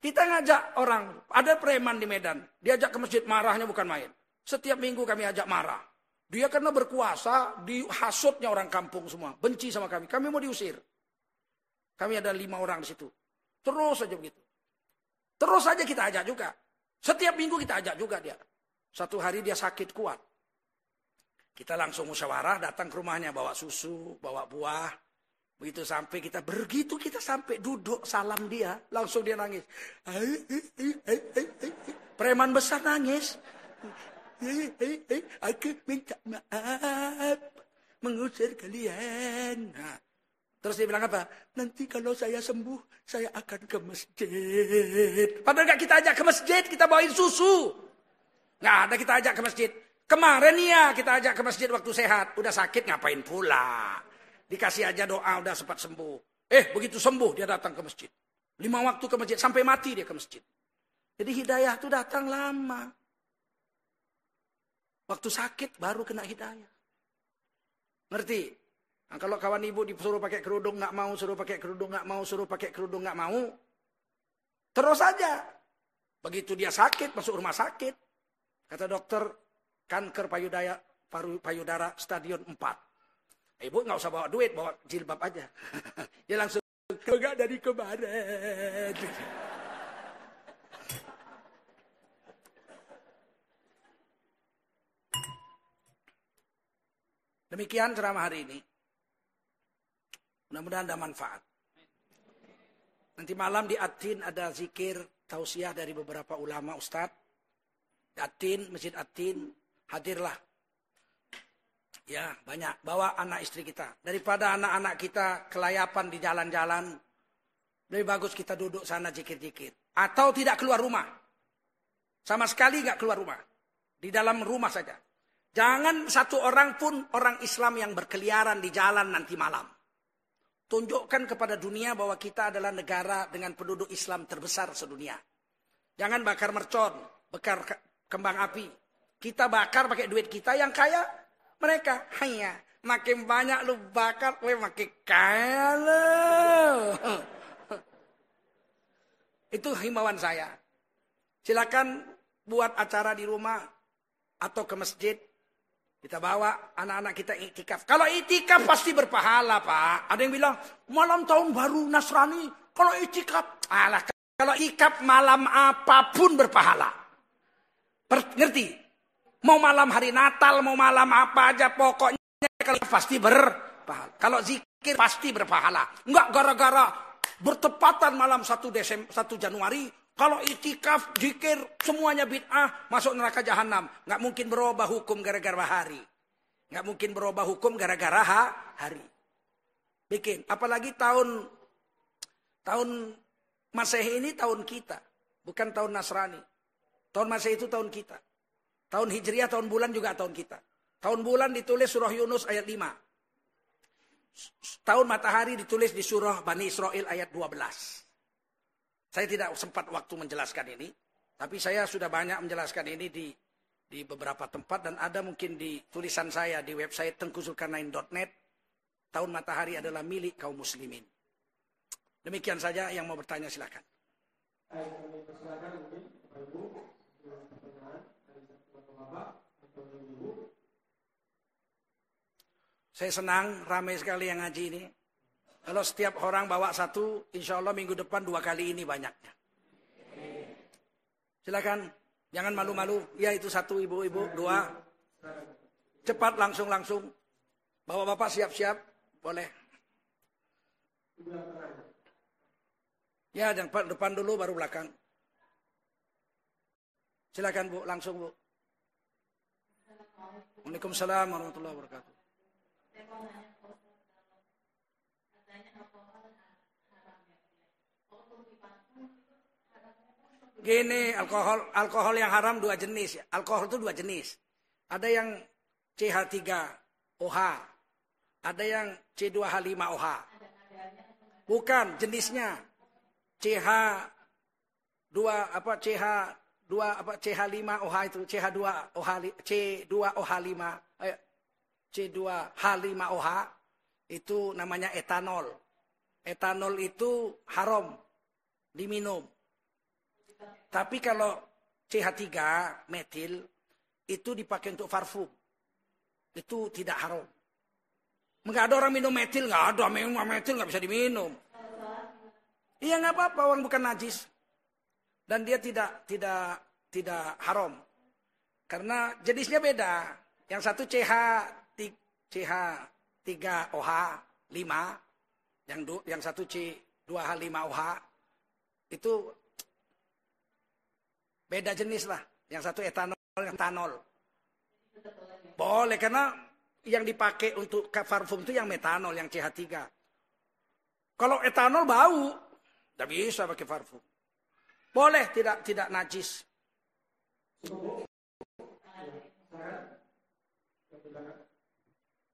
Kita ngajak orang, ada preman di Medan. Diajak ke masjid, marahnya bukan main. Setiap minggu kami ajak marah. Dia karena berkuasa, dihasutnya orang kampung semua. Benci sama kami. Kami mau diusir. Kami ada lima orang di situ. Terus saja begitu. Terus saja kita ajak juga. Setiap minggu kita ajak juga dia. Satu hari dia sakit kuat. Kita langsung musyawarah, datang ke rumahnya, bawa susu, bawa buah. Begitu sampai kita, begitu kita sampai duduk salam dia, langsung dia nangis. Preman besar nangis aku minta maaf mengusir kalian. Nah, terus dia bilang apa? Nanti kalau saya sembuh, saya akan ke masjid. Padahal nggak kita ajak ke masjid, kita bawain susu. Nggak ada kita ajak ke masjid. Kemarin ya kita ajak ke masjid waktu sehat. Udah sakit ngapain pula. Dikasih aja doa udah sempat sembuh. Eh begitu sembuh dia datang ke masjid. Lima waktu ke masjid. Sampai mati dia ke masjid. Jadi hidayah itu datang lama. Waktu sakit baru kena hidayah. Ngerti? Nah, kalau kawan ibu disuruh pakai kerudung nggak mau, suruh pakai kerudung nggak mau, suruh pakai kerudung nggak mau, terus saja. Begitu dia sakit masuk rumah sakit, kata dokter kanker payudara payudara stadion 4. Ibu nggak usah bawa duit, bawa jilbab aja. dia langsung enggak dari kemarin. Demikian ceramah hari ini. Mudah-mudahan ada manfaat. Nanti malam di Atin ada zikir tausiah dari beberapa ulama ustad. Di Atin, Masjid Atin, hadirlah. Ya, banyak. Bawa anak istri kita. Daripada anak-anak kita kelayapan di jalan-jalan, lebih bagus kita duduk sana zikir-zikir. Atau tidak keluar rumah. Sama sekali nggak keluar rumah. Di dalam rumah saja. Jangan satu orang pun orang Islam yang berkeliaran di jalan nanti malam. Tunjukkan kepada dunia bahwa kita adalah negara dengan penduduk Islam terbesar sedunia. Jangan bakar mercon, bakar kembang api. Kita bakar pakai duit kita yang kaya. Mereka hanya makin banyak lu bakar, lu makin kaya lu. Itu himbauan saya. Silakan buat acara di rumah atau ke masjid kita bawa anak-anak kita itikaf. Kalau itikaf pasti berpahala, Pak. Ada yang bilang, malam tahun baru Nasrani. Kalau itikaf, alah, kalau itikaf malam apa pun berpahala. Per, ngerti? Mau malam hari Natal, mau malam apa aja, pokoknya kalau pasti berpahala. Kalau zikir pasti berpahala. Enggak gara-gara bertepatan malam 1 Desember 1 Januari kalau itikaf, jikir, semuanya bid'ah, masuk neraka jahanam. Nggak mungkin berubah hukum gara-gara hari. Nggak mungkin berubah hukum gara-gara ha, hari. Bikin. Apalagi tahun tahun Masehi ini tahun kita. Bukan tahun Nasrani. Tahun Masehi itu tahun kita. Tahun Hijriah, tahun bulan juga tahun kita. Tahun bulan ditulis surah Yunus ayat 5. Tahun matahari ditulis di surah Bani Israel ayat 12. Saya tidak sempat waktu menjelaskan ini, tapi saya sudah banyak menjelaskan ini di di beberapa tempat dan ada mungkin di tulisan saya di website tengkuzulkarnain.net. Tahun matahari adalah milik kaum muslimin. Demikian saja yang mau bertanya silakan. Saya senang ramai sekali yang ngaji ini. Kalau setiap orang bawa satu, insya Allah minggu depan dua kali ini banyaknya. Silakan, jangan malu-malu. Ya itu satu ibu-ibu, dua. Cepat langsung-langsung. Bawa bapak siap-siap, boleh. Ya, yang depan dulu baru belakang. Silakan Bu, langsung Bu. Waalaikumsalam warahmatullahi wabarakatuh. Gini, alkohol alkohol yang haram dua jenis. Alkohol itu dua jenis. Ada yang CH3OH. Ada yang C2H5OH. Bukan jenisnya. CH 2 apa CH 2 apa CH5OH itu CH2 OH C2OH5 eh, C2H5OH itu namanya etanol. Etanol itu haram diminum. Tapi kalau CH3 metil itu dipakai untuk parfum. Itu tidak haram. Enggak ada orang minum metil, enggak ada minum metil enggak bisa diminum. Iya nggak apa-apa, orang bukan najis. Dan dia tidak tidak tidak haram. Karena jenisnya beda. Yang satu CH CH 3 OH 5, yang du, yang satu C 2H 5 OH itu beda jenis lah. Yang satu etanol, yang etanol. Boleh karena yang dipakai untuk parfum itu yang metanol, yang CH3. Kalau etanol bau, tidak bisa pakai parfum. Boleh tidak tidak najis.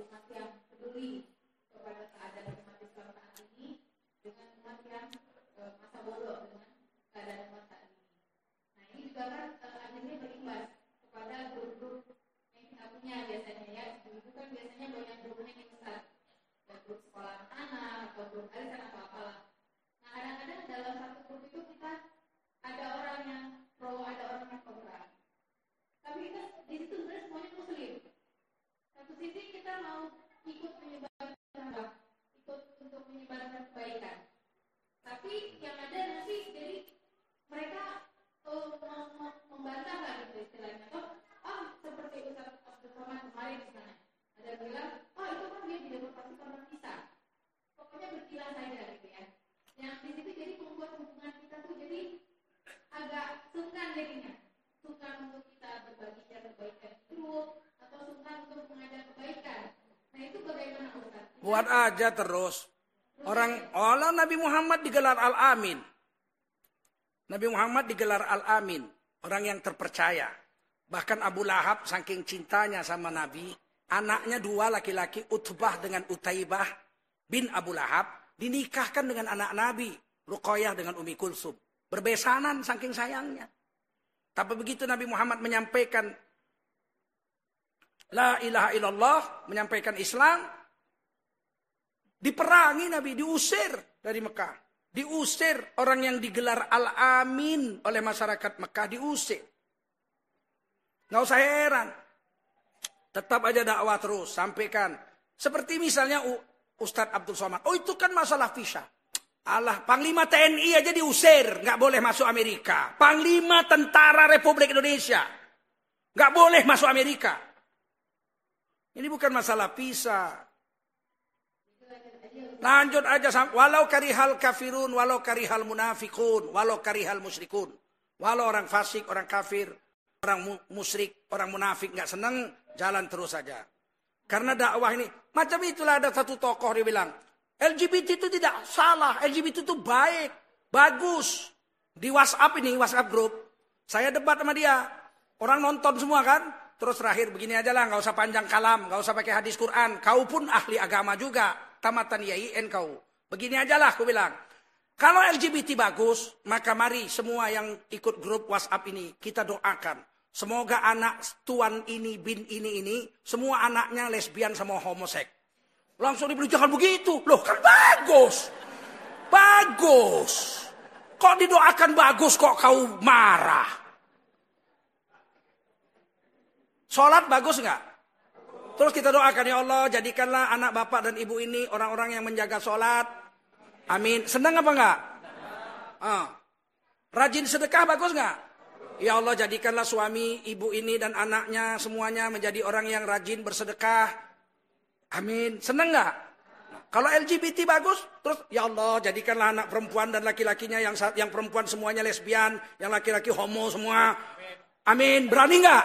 umat yang peduli kepada keadaan umat Islam saat ini dengan umat yang masa bodoh dengan keadaan umat saat ini. Nah ini juga kan akhirnya berimbas kepada grup-grup yang kita punya biasanya ya. Dulu kan biasanya banyak grupnya yang besar, ya, sekolah anak atau grup arisan atau apalah. Nah kadang-kadang dalam satu grup itu kita ada orang yang pro, ada orang yang kontra. Tapi kita di situ sebenarnya semuanya muslim. Satu sisi kita mau ikut menyebarkan ikut untuk menyebarkan kebaikan. Tapi yang ada nanti jadi mereka uh, membantah lah gitu istilahnya. Atau ah seperti Ustaz Abdul Somad kemarin misalnya. Ada bilang, oh itu kan dia dideportasi karena kita. Pokoknya berkilah saja gitu ya. Yang di situ jadi membuat hubungan kita tuh jadi agak sungkan jadinya. Sungkan untuk kita berbagi share kebaikan atau. Nah? Buat aja terus. Orang Allah Nabi Muhammad digelar Al-Amin. Nabi Muhammad digelar Al-Amin, orang yang terpercaya. Bahkan Abu Lahab saking cintanya sama Nabi, anaknya dua laki-laki Utbah dengan Utaibah bin Abu Lahab dinikahkan dengan anak Nabi, Ruqayyah dengan Umi Kulsum. Berbesanan saking sayangnya. Tapi begitu Nabi Muhammad menyampaikan La ilaha illallah, menyampaikan Islam, diperangi Nabi, diusir dari Mekah. Diusir orang yang digelar Al-Amin oleh masyarakat Mekah, diusir. Nggak usah heran. Tetap aja dakwah terus, sampaikan. Seperti misalnya Ustadz Abdul Somad. Oh itu kan masalah visa. Allah, Panglima TNI aja diusir, nggak boleh masuk Amerika. Panglima Tentara Republik Indonesia, nggak boleh masuk Amerika. Ini bukan masalah visa. Lanjut aja walau karihal kafirun, walau karihal munafikun, walau karihal musyrikun. Walau orang fasik, orang kafir, orang musyrik, orang munafik nggak senang, jalan terus saja. Karena dakwah ini, macam itulah ada satu tokoh dia bilang, LGBT itu tidak salah, LGBT itu baik, bagus. Di WhatsApp ini, WhatsApp grup, saya debat sama dia. Orang nonton semua kan, terus terakhir begini aja lah, nggak usah panjang kalam, nggak usah pakai hadis Quran. Kau pun ahli agama juga, tamatan YIN kau. Begini aja lah, aku bilang. Kalau LGBT bagus, maka mari semua yang ikut grup WhatsApp ini kita doakan. Semoga anak tuan ini, bin ini, ini, semua anaknya lesbian sama homosek. Langsung dibeli jangan begitu. Loh kan bagus. Bagus. Kok didoakan bagus kok kau marah? Sholat bagus nggak? Terus kita doakan ya Allah jadikanlah anak bapak dan ibu ini orang-orang yang menjaga sholat. Amin. Senang apa enggak? Ah. Rajin sedekah bagus nggak? Ya Allah jadikanlah suami, ibu ini dan anaknya semuanya menjadi orang yang rajin bersedekah. Amin. Senang nggak? Kalau LGBT bagus, terus ya Allah jadikanlah anak perempuan dan laki-lakinya yang yang perempuan semuanya lesbian, yang laki-laki homo semua. Amin. Berani nggak?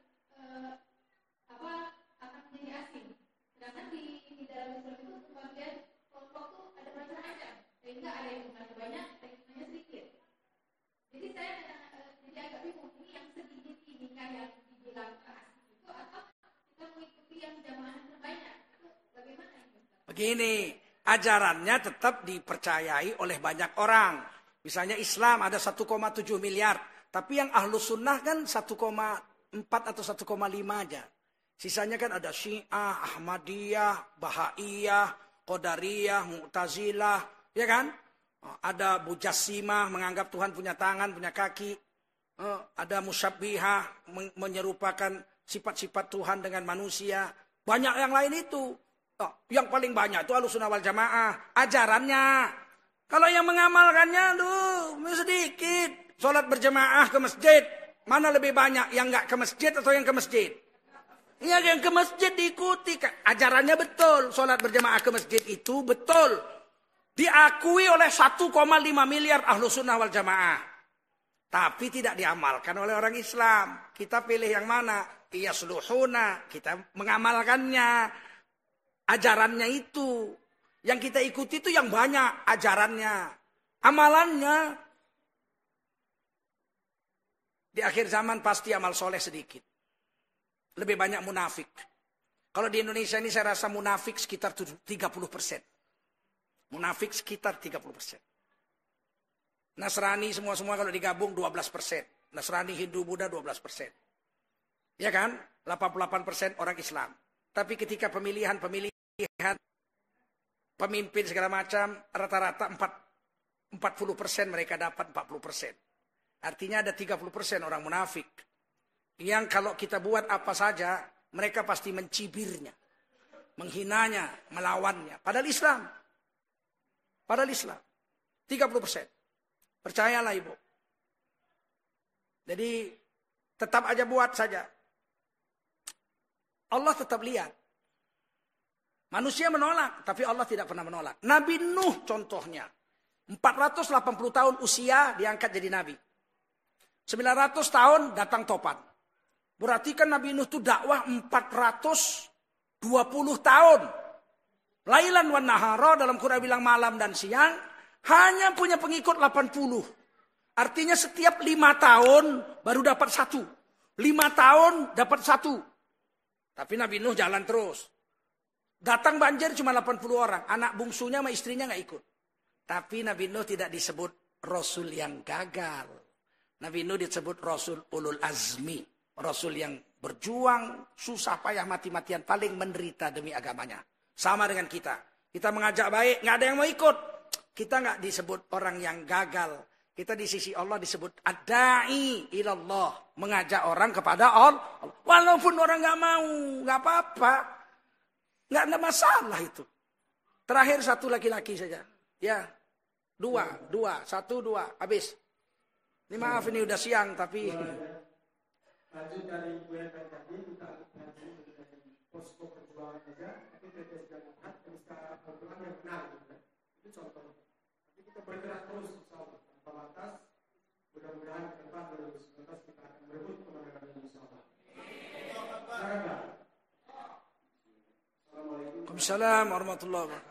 Begini, ajarannya tetap dipercayai oleh banyak orang. Misalnya Islam ada 1,7 miliar. Tapi yang ahlu sunnah kan 1,4 atau 1,5 aja. Sisanya kan ada Syiah, Ahmadiyah, Bahaiyah, Qadariyah, Mu'tazilah. Ya kan? Ada Bujassimah menganggap Tuhan punya tangan, punya kaki. Eh, ada Musyabbihah menyerupakan sifat-sifat Tuhan dengan manusia. Banyak yang lain itu. Oh, yang paling banyak itu alusunah wal jamaah. Ajarannya. Kalau yang mengamalkannya, aduh, sedikit. Sholat berjamaah ke masjid. Mana lebih banyak yang nggak ke masjid atau yang ke masjid? Ya, yang ke masjid diikuti. Ajarannya betul. Sholat berjamaah ke masjid itu betul. Diakui oleh 1,5 miliar ahlu sunnah wal jamaah. Tapi tidak diamalkan oleh orang Islam. Kita pilih yang mana? Iya seluhuna. Kita mengamalkannya ajarannya itu. Yang kita ikuti itu yang banyak ajarannya. Amalannya. Di akhir zaman pasti amal soleh sedikit. Lebih banyak munafik. Kalau di Indonesia ini saya rasa munafik sekitar 30 persen. Munafik sekitar 30 persen. Nasrani semua-semua kalau digabung 12 persen. Nasrani, Hindu, Buddha 12 persen. Ya kan? 88 persen orang Islam. Tapi ketika pemilihan pemilih lihat pemimpin segala macam rata-rata 4 40 persen mereka dapat 40 persen. Artinya ada 30 persen orang munafik. Yang kalau kita buat apa saja, mereka pasti mencibirnya. Menghinanya, melawannya. Padahal Islam. Padahal Islam. 30 persen. Percayalah ibu. Jadi tetap aja buat saja. Allah tetap lihat. Manusia menolak, tapi Allah tidak pernah menolak. Nabi Nuh contohnya. 480 tahun usia diangkat jadi nabi. 900 tahun datang topan. Berarti kan Nabi Nuh itu dakwah 420 tahun. Lailan wan nahara dalam Quran bilang malam dan siang. Hanya punya pengikut 80. Artinya setiap lima tahun baru dapat satu. Lima tahun dapat satu. Tapi Nabi Nuh jalan terus. Datang banjir cuma 80 orang. Anak bungsunya sama istrinya nggak ikut. Tapi Nabi Nuh tidak disebut Rasul yang gagal. Nabi Nuh disebut Rasul Ulul Azmi. Rasul yang berjuang, susah payah mati-matian, paling menderita demi agamanya. Sama dengan kita. Kita mengajak baik, nggak ada yang mau ikut. Kita nggak disebut orang yang gagal. Kita di sisi Allah disebut adai ilallah. Mengajak orang kepada Allah. Walaupun orang nggak mau, nggak apa-apa. Nggak ada masalah itu. Terakhir satu laki-laki saja. Ya, dua, dua, satu, dua, habis. Ini maaf ini udah siang tapi. Lanjut dari tadi kita posko perjuangan saja, tapi PT Demokrat secara perjuangan yang benar. Itu contoh. Tapi kita bergerak terus insya Allah. Tanpa batas, mudah-mudahan ke depan 2019 kita akan berebut kemenangan insya Allah. Waalaikumsalam warahmatullahi wabarakatuh.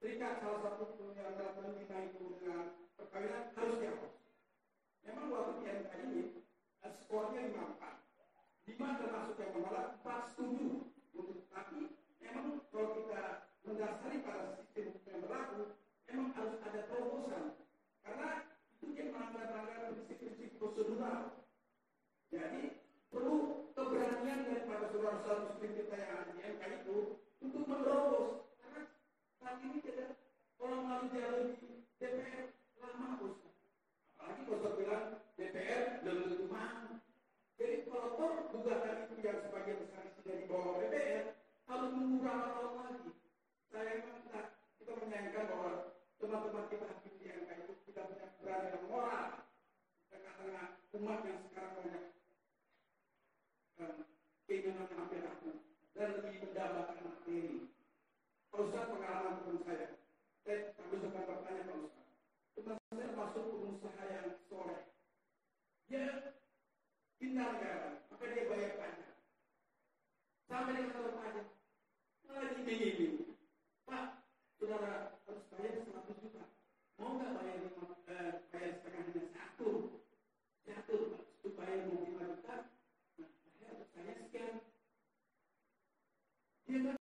terikat salah satu penyelenggara kita itu dengan perkawinan harus dihapus. Memang waktu di MK ini skornya 54 lima termasuk yang menolak, empat setuju. Untuk tapi memang kalau kita mendasari pada sistem yang berlaku, memang harus ada terobosan. Karena itu yang melanggar-melanggar prinsip-prinsip prosedural. Jadi perlu keberanian daripada saudara-saudara muslim kita yang ada di MK itu untuk menerobos. Saat ini tidak orang jalur di DPR lama Ustaz. Apalagi saya bilang DPR belum tentu mau. Jadi toh gugatan itu yang sebagian besar sudah dibawa DPR harus menunggu tahun lagi. Saya memang kita, menyayangkan bahwa teman-teman kita hakim di MK itu tidak punya berani dan moral. Di tengah-tengah umat yang sekarang banyak keinginan hampir aku dan lebih mendambakan materi. Kalau Ustaz pengalaman teman saya, saya kami sempat bertanya Pak Ustaz. Teman saya masuk pengusaha yang soleh. Dia pintar negara, maka dia bayar pajak. Sampai dia kantor pajak, malah diiming-iming. Pak, saudara harus bayar 100 juta. Mau nggak bayar, eh, bayar setengahnya satu? Satu, supaya mau 5 juta, saya sekian. Dia kan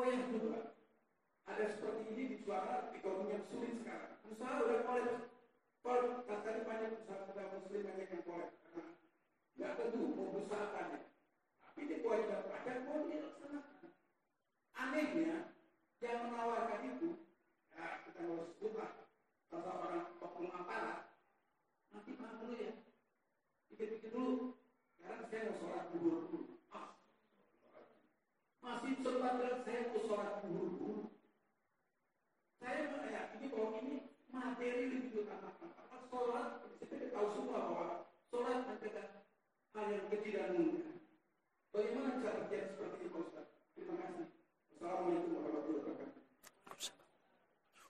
koyak juga. Ada suara ekonomi yang sulit sekarang. Usaha udah kolek. Kalau tadi banyak usaha-usaha muslim banyak yang kolek. Karena nggak tentu mau usahakannya. Tapi dia kewajiban pajak mau dia laksanakan. Anehnya, yang menawarkan itu, ya kita harus lah. Salah orang oknum aparat. Nanti maaf dulu ya. Pikir-pikir dulu. Sekarang saya mau sholat duhur dulu. Masih sempat bilang saya mau sholat duhur dulu. Saya meyakini bahwa ini materi lebih utama. Apa sholat? Kita tahu semua bahwa sholat adalah hal yang kecil dan mulia. Bagaimana cara terjadi seperti itu, Ustaz? Terima kasih. Assalamualaikum warahmatullahi wabarakatuh.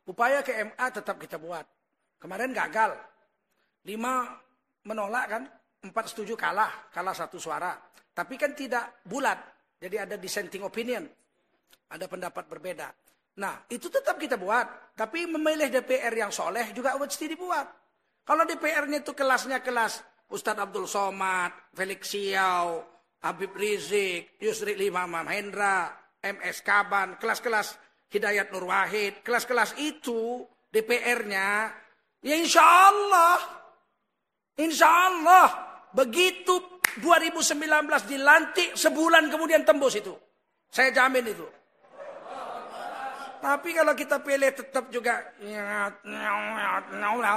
Upaya ke MA tetap kita buat. Kemarin gagal. Lima menolak kan, empat setuju kalah, kalah satu suara. Tapi kan tidak bulat, jadi ada dissenting opinion. Ada pendapat berbeda. Nah, itu tetap kita buat. Tapi memilih DPR yang soleh juga mesti dibuat. Kalau DPR-nya itu kelasnya kelas Ustadz Abdul Somad, Felix Siau, Habib Rizik, Yusri Lima Hendra, MS Kaban, kelas-kelas Hidayat Nur Wahid, kelas-kelas itu DPR-nya, ya insya Allah, insya Allah begitu 2019 dilantik sebulan kemudian tembus itu, saya jamin itu. Tapi kalau kita pilih tetap juga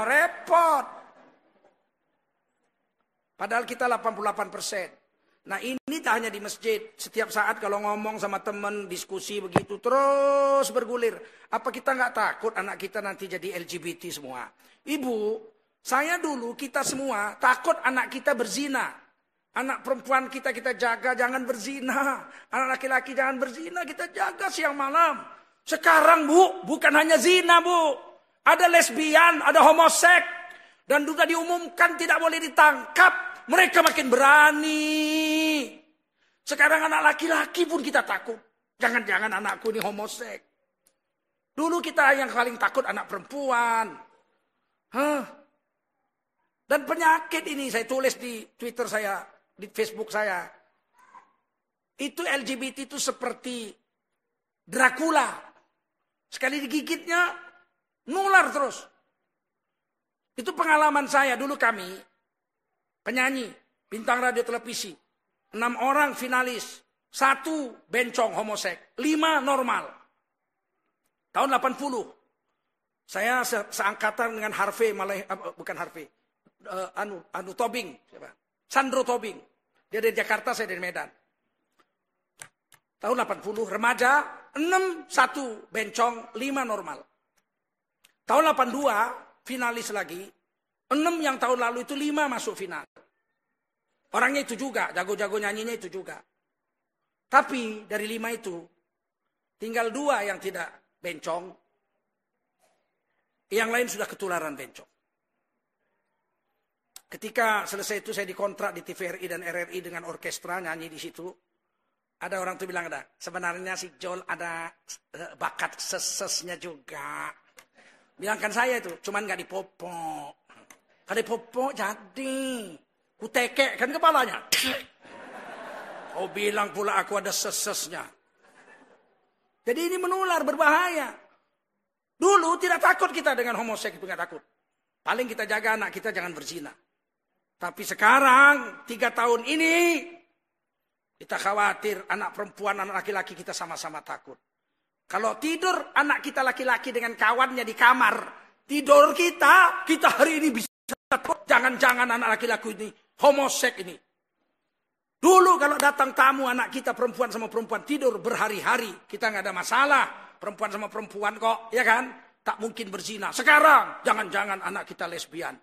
repot. Padahal kita 88 persen. Nah ini tak hanya di masjid. Setiap saat kalau ngomong sama teman, diskusi begitu terus bergulir. Apa kita nggak takut anak kita nanti jadi LGBT semua? Ibu, saya dulu kita semua takut anak kita berzina. Anak perempuan kita kita jaga jangan berzina. Anak laki-laki jangan berzina kita jaga siang malam. Sekarang bu, bukan hanya zina bu. Ada lesbian, ada homosek. Dan juga diumumkan tidak boleh ditangkap. Mereka makin berani. Sekarang anak laki-laki pun kita takut. Jangan-jangan anakku ini homosek. Dulu kita yang paling takut anak perempuan. Hah? Dan penyakit ini saya tulis di Twitter saya, di Facebook saya. Itu LGBT itu seperti Dracula. Sekali digigitnya, nular terus. Itu pengalaman saya dulu kami, penyanyi, bintang radio televisi. Enam orang finalis, satu bencong homosek, lima normal. Tahun 80, saya se seangkatan dengan Harvey, malah, bukan Harvey, uh, anu, anu Tobing, siapa? Sandro Tobing. Dia dari Jakarta, saya dari Medan. Tahun 80, remaja, 6, 1 bencong, 5 normal. Tahun 82, finalis lagi. 6 yang tahun lalu itu 5 masuk final. Orangnya itu juga, jago-jago nyanyinya itu juga. Tapi dari 5 itu, tinggal dua yang tidak bencong. Yang lain sudah ketularan bencong. Ketika selesai itu saya dikontrak di TVRI dan RRI dengan orkestra nyanyi di situ. Ada orang tuh bilang ada, sebenarnya si Jol ada bakat sesesnya juga. Bilangkan saya itu, cuman gak dipopok. Kalau dipopok jadi. Kutekek kan kepalanya. Oh bilang pula aku ada sesesnya. Jadi ini menular, berbahaya. Dulu tidak takut kita dengan homoseks, tidak takut. Paling kita jaga anak kita jangan berzina. Tapi sekarang, tiga tahun ini, kita khawatir anak perempuan, anak laki-laki kita sama-sama takut. Kalau tidur anak kita laki-laki dengan kawannya di kamar, tidur kita, kita hari ini bisa jangan-jangan anak laki-laki ini homoseks ini. Dulu kalau datang tamu anak kita perempuan sama perempuan tidur berhari-hari. Kita nggak ada masalah. Perempuan sama perempuan kok, ya kan? Tak mungkin berzina. Sekarang jangan-jangan anak kita lesbian.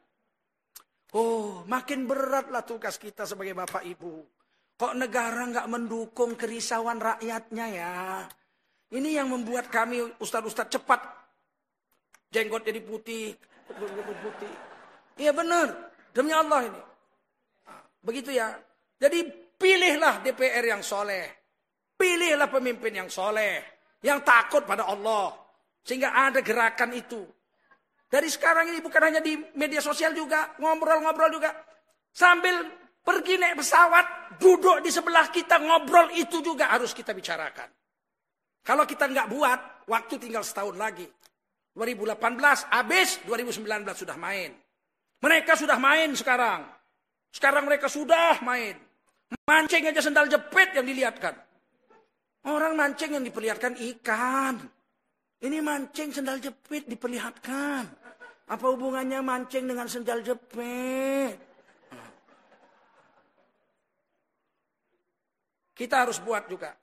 Oh, makin beratlah tugas kita sebagai bapak ibu. Kok negara nggak mendukung kerisauan rakyatnya ya? Ini yang membuat kami ustadz-ustadz cepat jenggot jadi putih, putih. Iya benar, demi Allah ini. Begitu ya. Jadi Pilihlah DPR yang soleh. Pilihlah pemimpin yang soleh. Yang takut pada Allah. Sehingga ada gerakan itu. Dari sekarang ini bukan hanya di media sosial juga. Ngobrol-ngobrol juga. Sambil pergi naik pesawat. Duduk di sebelah kita ngobrol itu juga harus kita bicarakan. Kalau kita nggak buat, waktu tinggal setahun lagi. 2018 habis, 2019 sudah main. Mereka sudah main sekarang. Sekarang mereka sudah main. Mancing aja sendal jepit yang dilihatkan. Orang mancing yang diperlihatkan ikan. Ini mancing sendal jepit diperlihatkan. Apa hubungannya mancing dengan sendal jepit? Kita harus buat juga.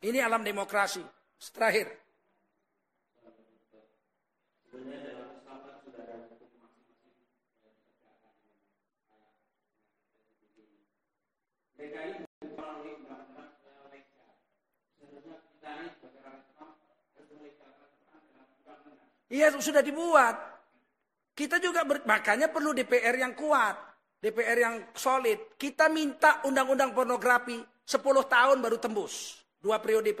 Ini alam demokrasi. Terakhir. Iya sudah dibuat. Kita juga ber, makanya perlu DPR yang kuat, DPR yang solid. Kita minta undang-undang pornografi 10 tahun baru tembus. Dua periode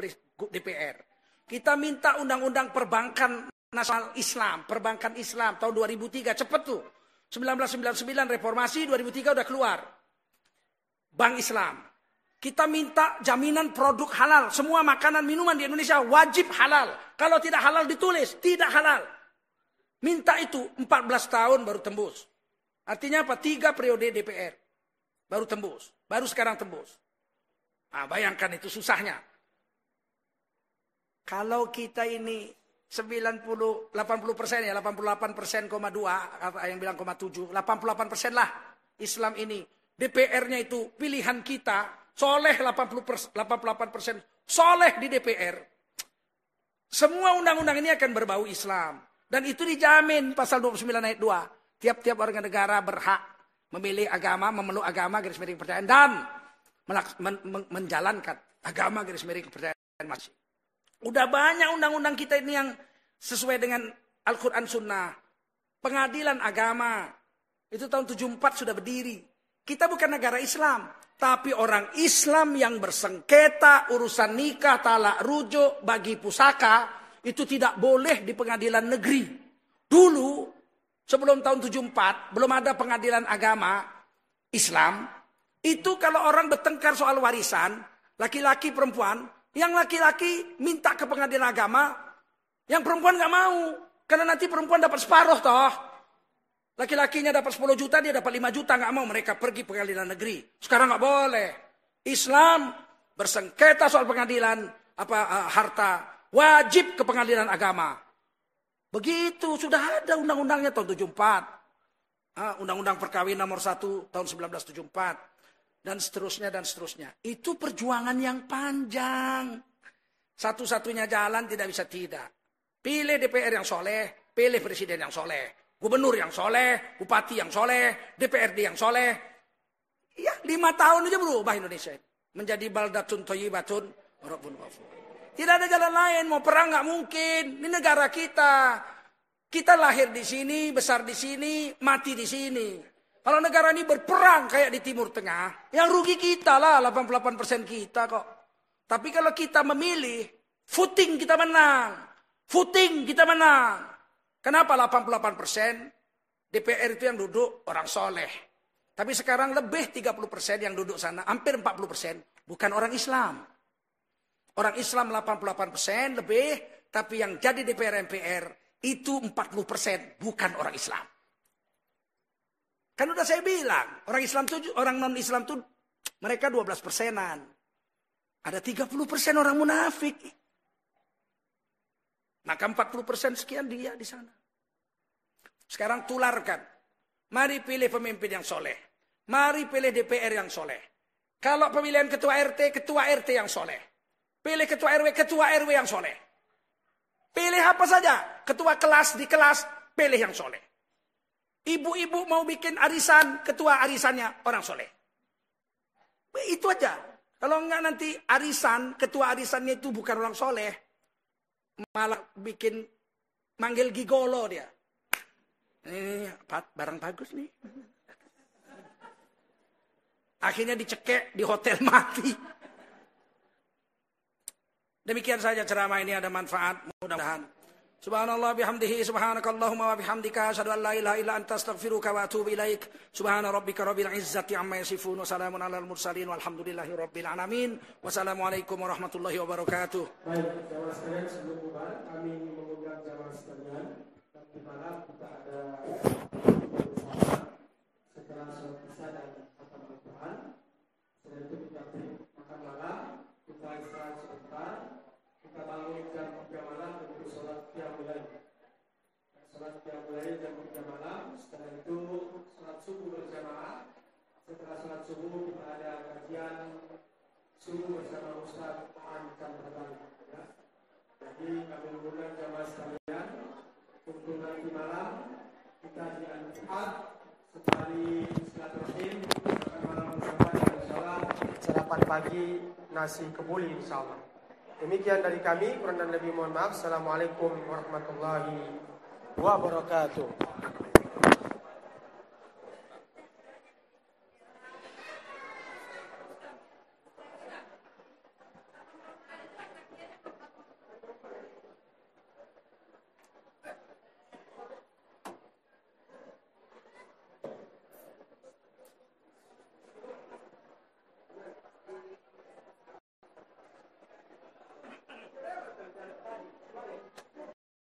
DPR. Kita minta undang-undang perbankan nasional Islam, perbankan Islam tahun 2003 cepet tuh. 1999 reformasi 2003 udah keluar. Bank Islam. Kita minta jaminan produk halal. Semua makanan minuman di Indonesia wajib halal. Kalau tidak halal ditulis, tidak halal. Minta itu 14 tahun baru tembus. Artinya apa? Tiga periode DPR. Baru tembus. Baru sekarang tembus. Nah, bayangkan itu susahnya. Kalau kita ini 90, 80 persen ya, 88 persen, koma 2, yang bilang koma 7, 88 persen lah Islam ini. DPR-nya itu pilihan kita, soleh 80 88 persen, soleh di DPR. Semua undang-undang ini akan berbau Islam. Dan itu dijamin pasal 29 ayat 2. Tiap-tiap warga negara berhak memilih agama, memeluk agama garis miring kepercayaan dan menjalankan agama garis miring kepercayaan masih. Udah banyak undang-undang kita ini yang sesuai dengan Al-Quran Sunnah. Pengadilan agama. Itu tahun 74 sudah berdiri. Kita bukan negara Islam. Tapi orang Islam yang bersengketa urusan nikah, talak, rujuk, bagi pusaka. Itu tidak boleh di pengadilan negeri. Dulu sebelum tahun 74 belum ada pengadilan agama Islam. Itu kalau orang bertengkar soal warisan. Laki-laki perempuan. Yang laki-laki minta ke pengadilan agama. Yang perempuan gak mau. Karena nanti perempuan dapat separuh toh. Laki-lakinya dapat 10 juta, dia dapat 5 juta. Nggak mau mereka pergi pengadilan negeri. Sekarang nggak boleh. Islam bersengketa soal pengadilan apa uh, harta. Wajib ke pengadilan agama. Begitu, sudah ada undang-undangnya tahun 74. Uh, undang-undang perkawinan nomor 1 tahun 1974. Dan seterusnya, dan seterusnya. Itu perjuangan yang panjang. Satu-satunya jalan tidak bisa tidak. Pilih DPR yang soleh, pilih presiden yang soleh. Gubernur yang soleh, bupati yang soleh, DPRD yang soleh. Ya, lima tahun aja berubah Indonesia. Menjadi baldatun toyibatun, rabbun ghafur. Tidak ada jalan lain, mau perang nggak mungkin. Ini negara kita. Kita lahir di sini, besar di sini, mati di sini. Kalau negara ini berperang kayak di Timur Tengah, yang rugi kita lah, 88% kita kok. Tapi kalau kita memilih, footing kita menang. Footing kita menang. Kenapa 88 persen? DPR itu yang duduk orang soleh. Tapi sekarang lebih 30 persen yang duduk sana, hampir 40 persen, bukan orang Islam. Orang Islam 88% lebih, tapi yang jadi DPR MPR itu 40% bukan orang Islam. Kan udah saya bilang, orang Islam tuh orang non Islam tuh mereka 12 persenan. Ada 30 persen orang munafik. Maka 40 persen sekian dia di sana. Sekarang tularkan. Mari pilih pemimpin yang soleh. Mari pilih DPR yang soleh. Kalau pemilihan ketua RT, ketua RT yang soleh. Pilih ketua RW, ketua RW yang soleh. Pilih apa saja. Ketua kelas di kelas, pilih yang soleh. Ibu-ibu mau bikin arisan, ketua arisannya orang soleh. Itu aja. Kalau enggak nanti arisan, ketua arisannya itu bukan orang soleh. Malah bikin manggil gigolo dia. Ini barang bagus nih. Akhirnya dicekek di hotel mati. Demikian saja ceramah ini ada manfaat mudah-mudahan. Subhanallah bihamdihi subhanakallahumma wa bihamdika asyhadu an la ilaha illa anta astaghfiruka wa atubu ilaik. Subhana rabbika rabbil izzati amma yasifun wa salamun alal mursalin walhamdulillahi rabbil alamin. Wassalamualaikum warahmatullahi wabarakatuh. Baik, jamaah sekalian sebelum bubar kami mengundang jamaah sekalian nanti malam kita ada bersama setelah sholat isya dan khatam Al-Quran. Setelah itu kita makan malam, kita istirahat sebentar, kita bangun jam 3 malam untuk sholat qiyamul lail. Sholat lail jam 3 malam, setelah itu sholat subuh berjamaah. Setelah sholat subuh kita ada kajian subuh bersama Ustaz An Chandra ya. Jadi kami mengundang jamaah sekalian untuk nanti malam kita di Al-Quran sekali silaturahim malam bersama dan insyaallah sarapan pagi nasi kebuli insyaallah. Demikian dari kami, kurang dan lebih mohon maaf. Assalamualaikum warahmatullahi wabarakatuh.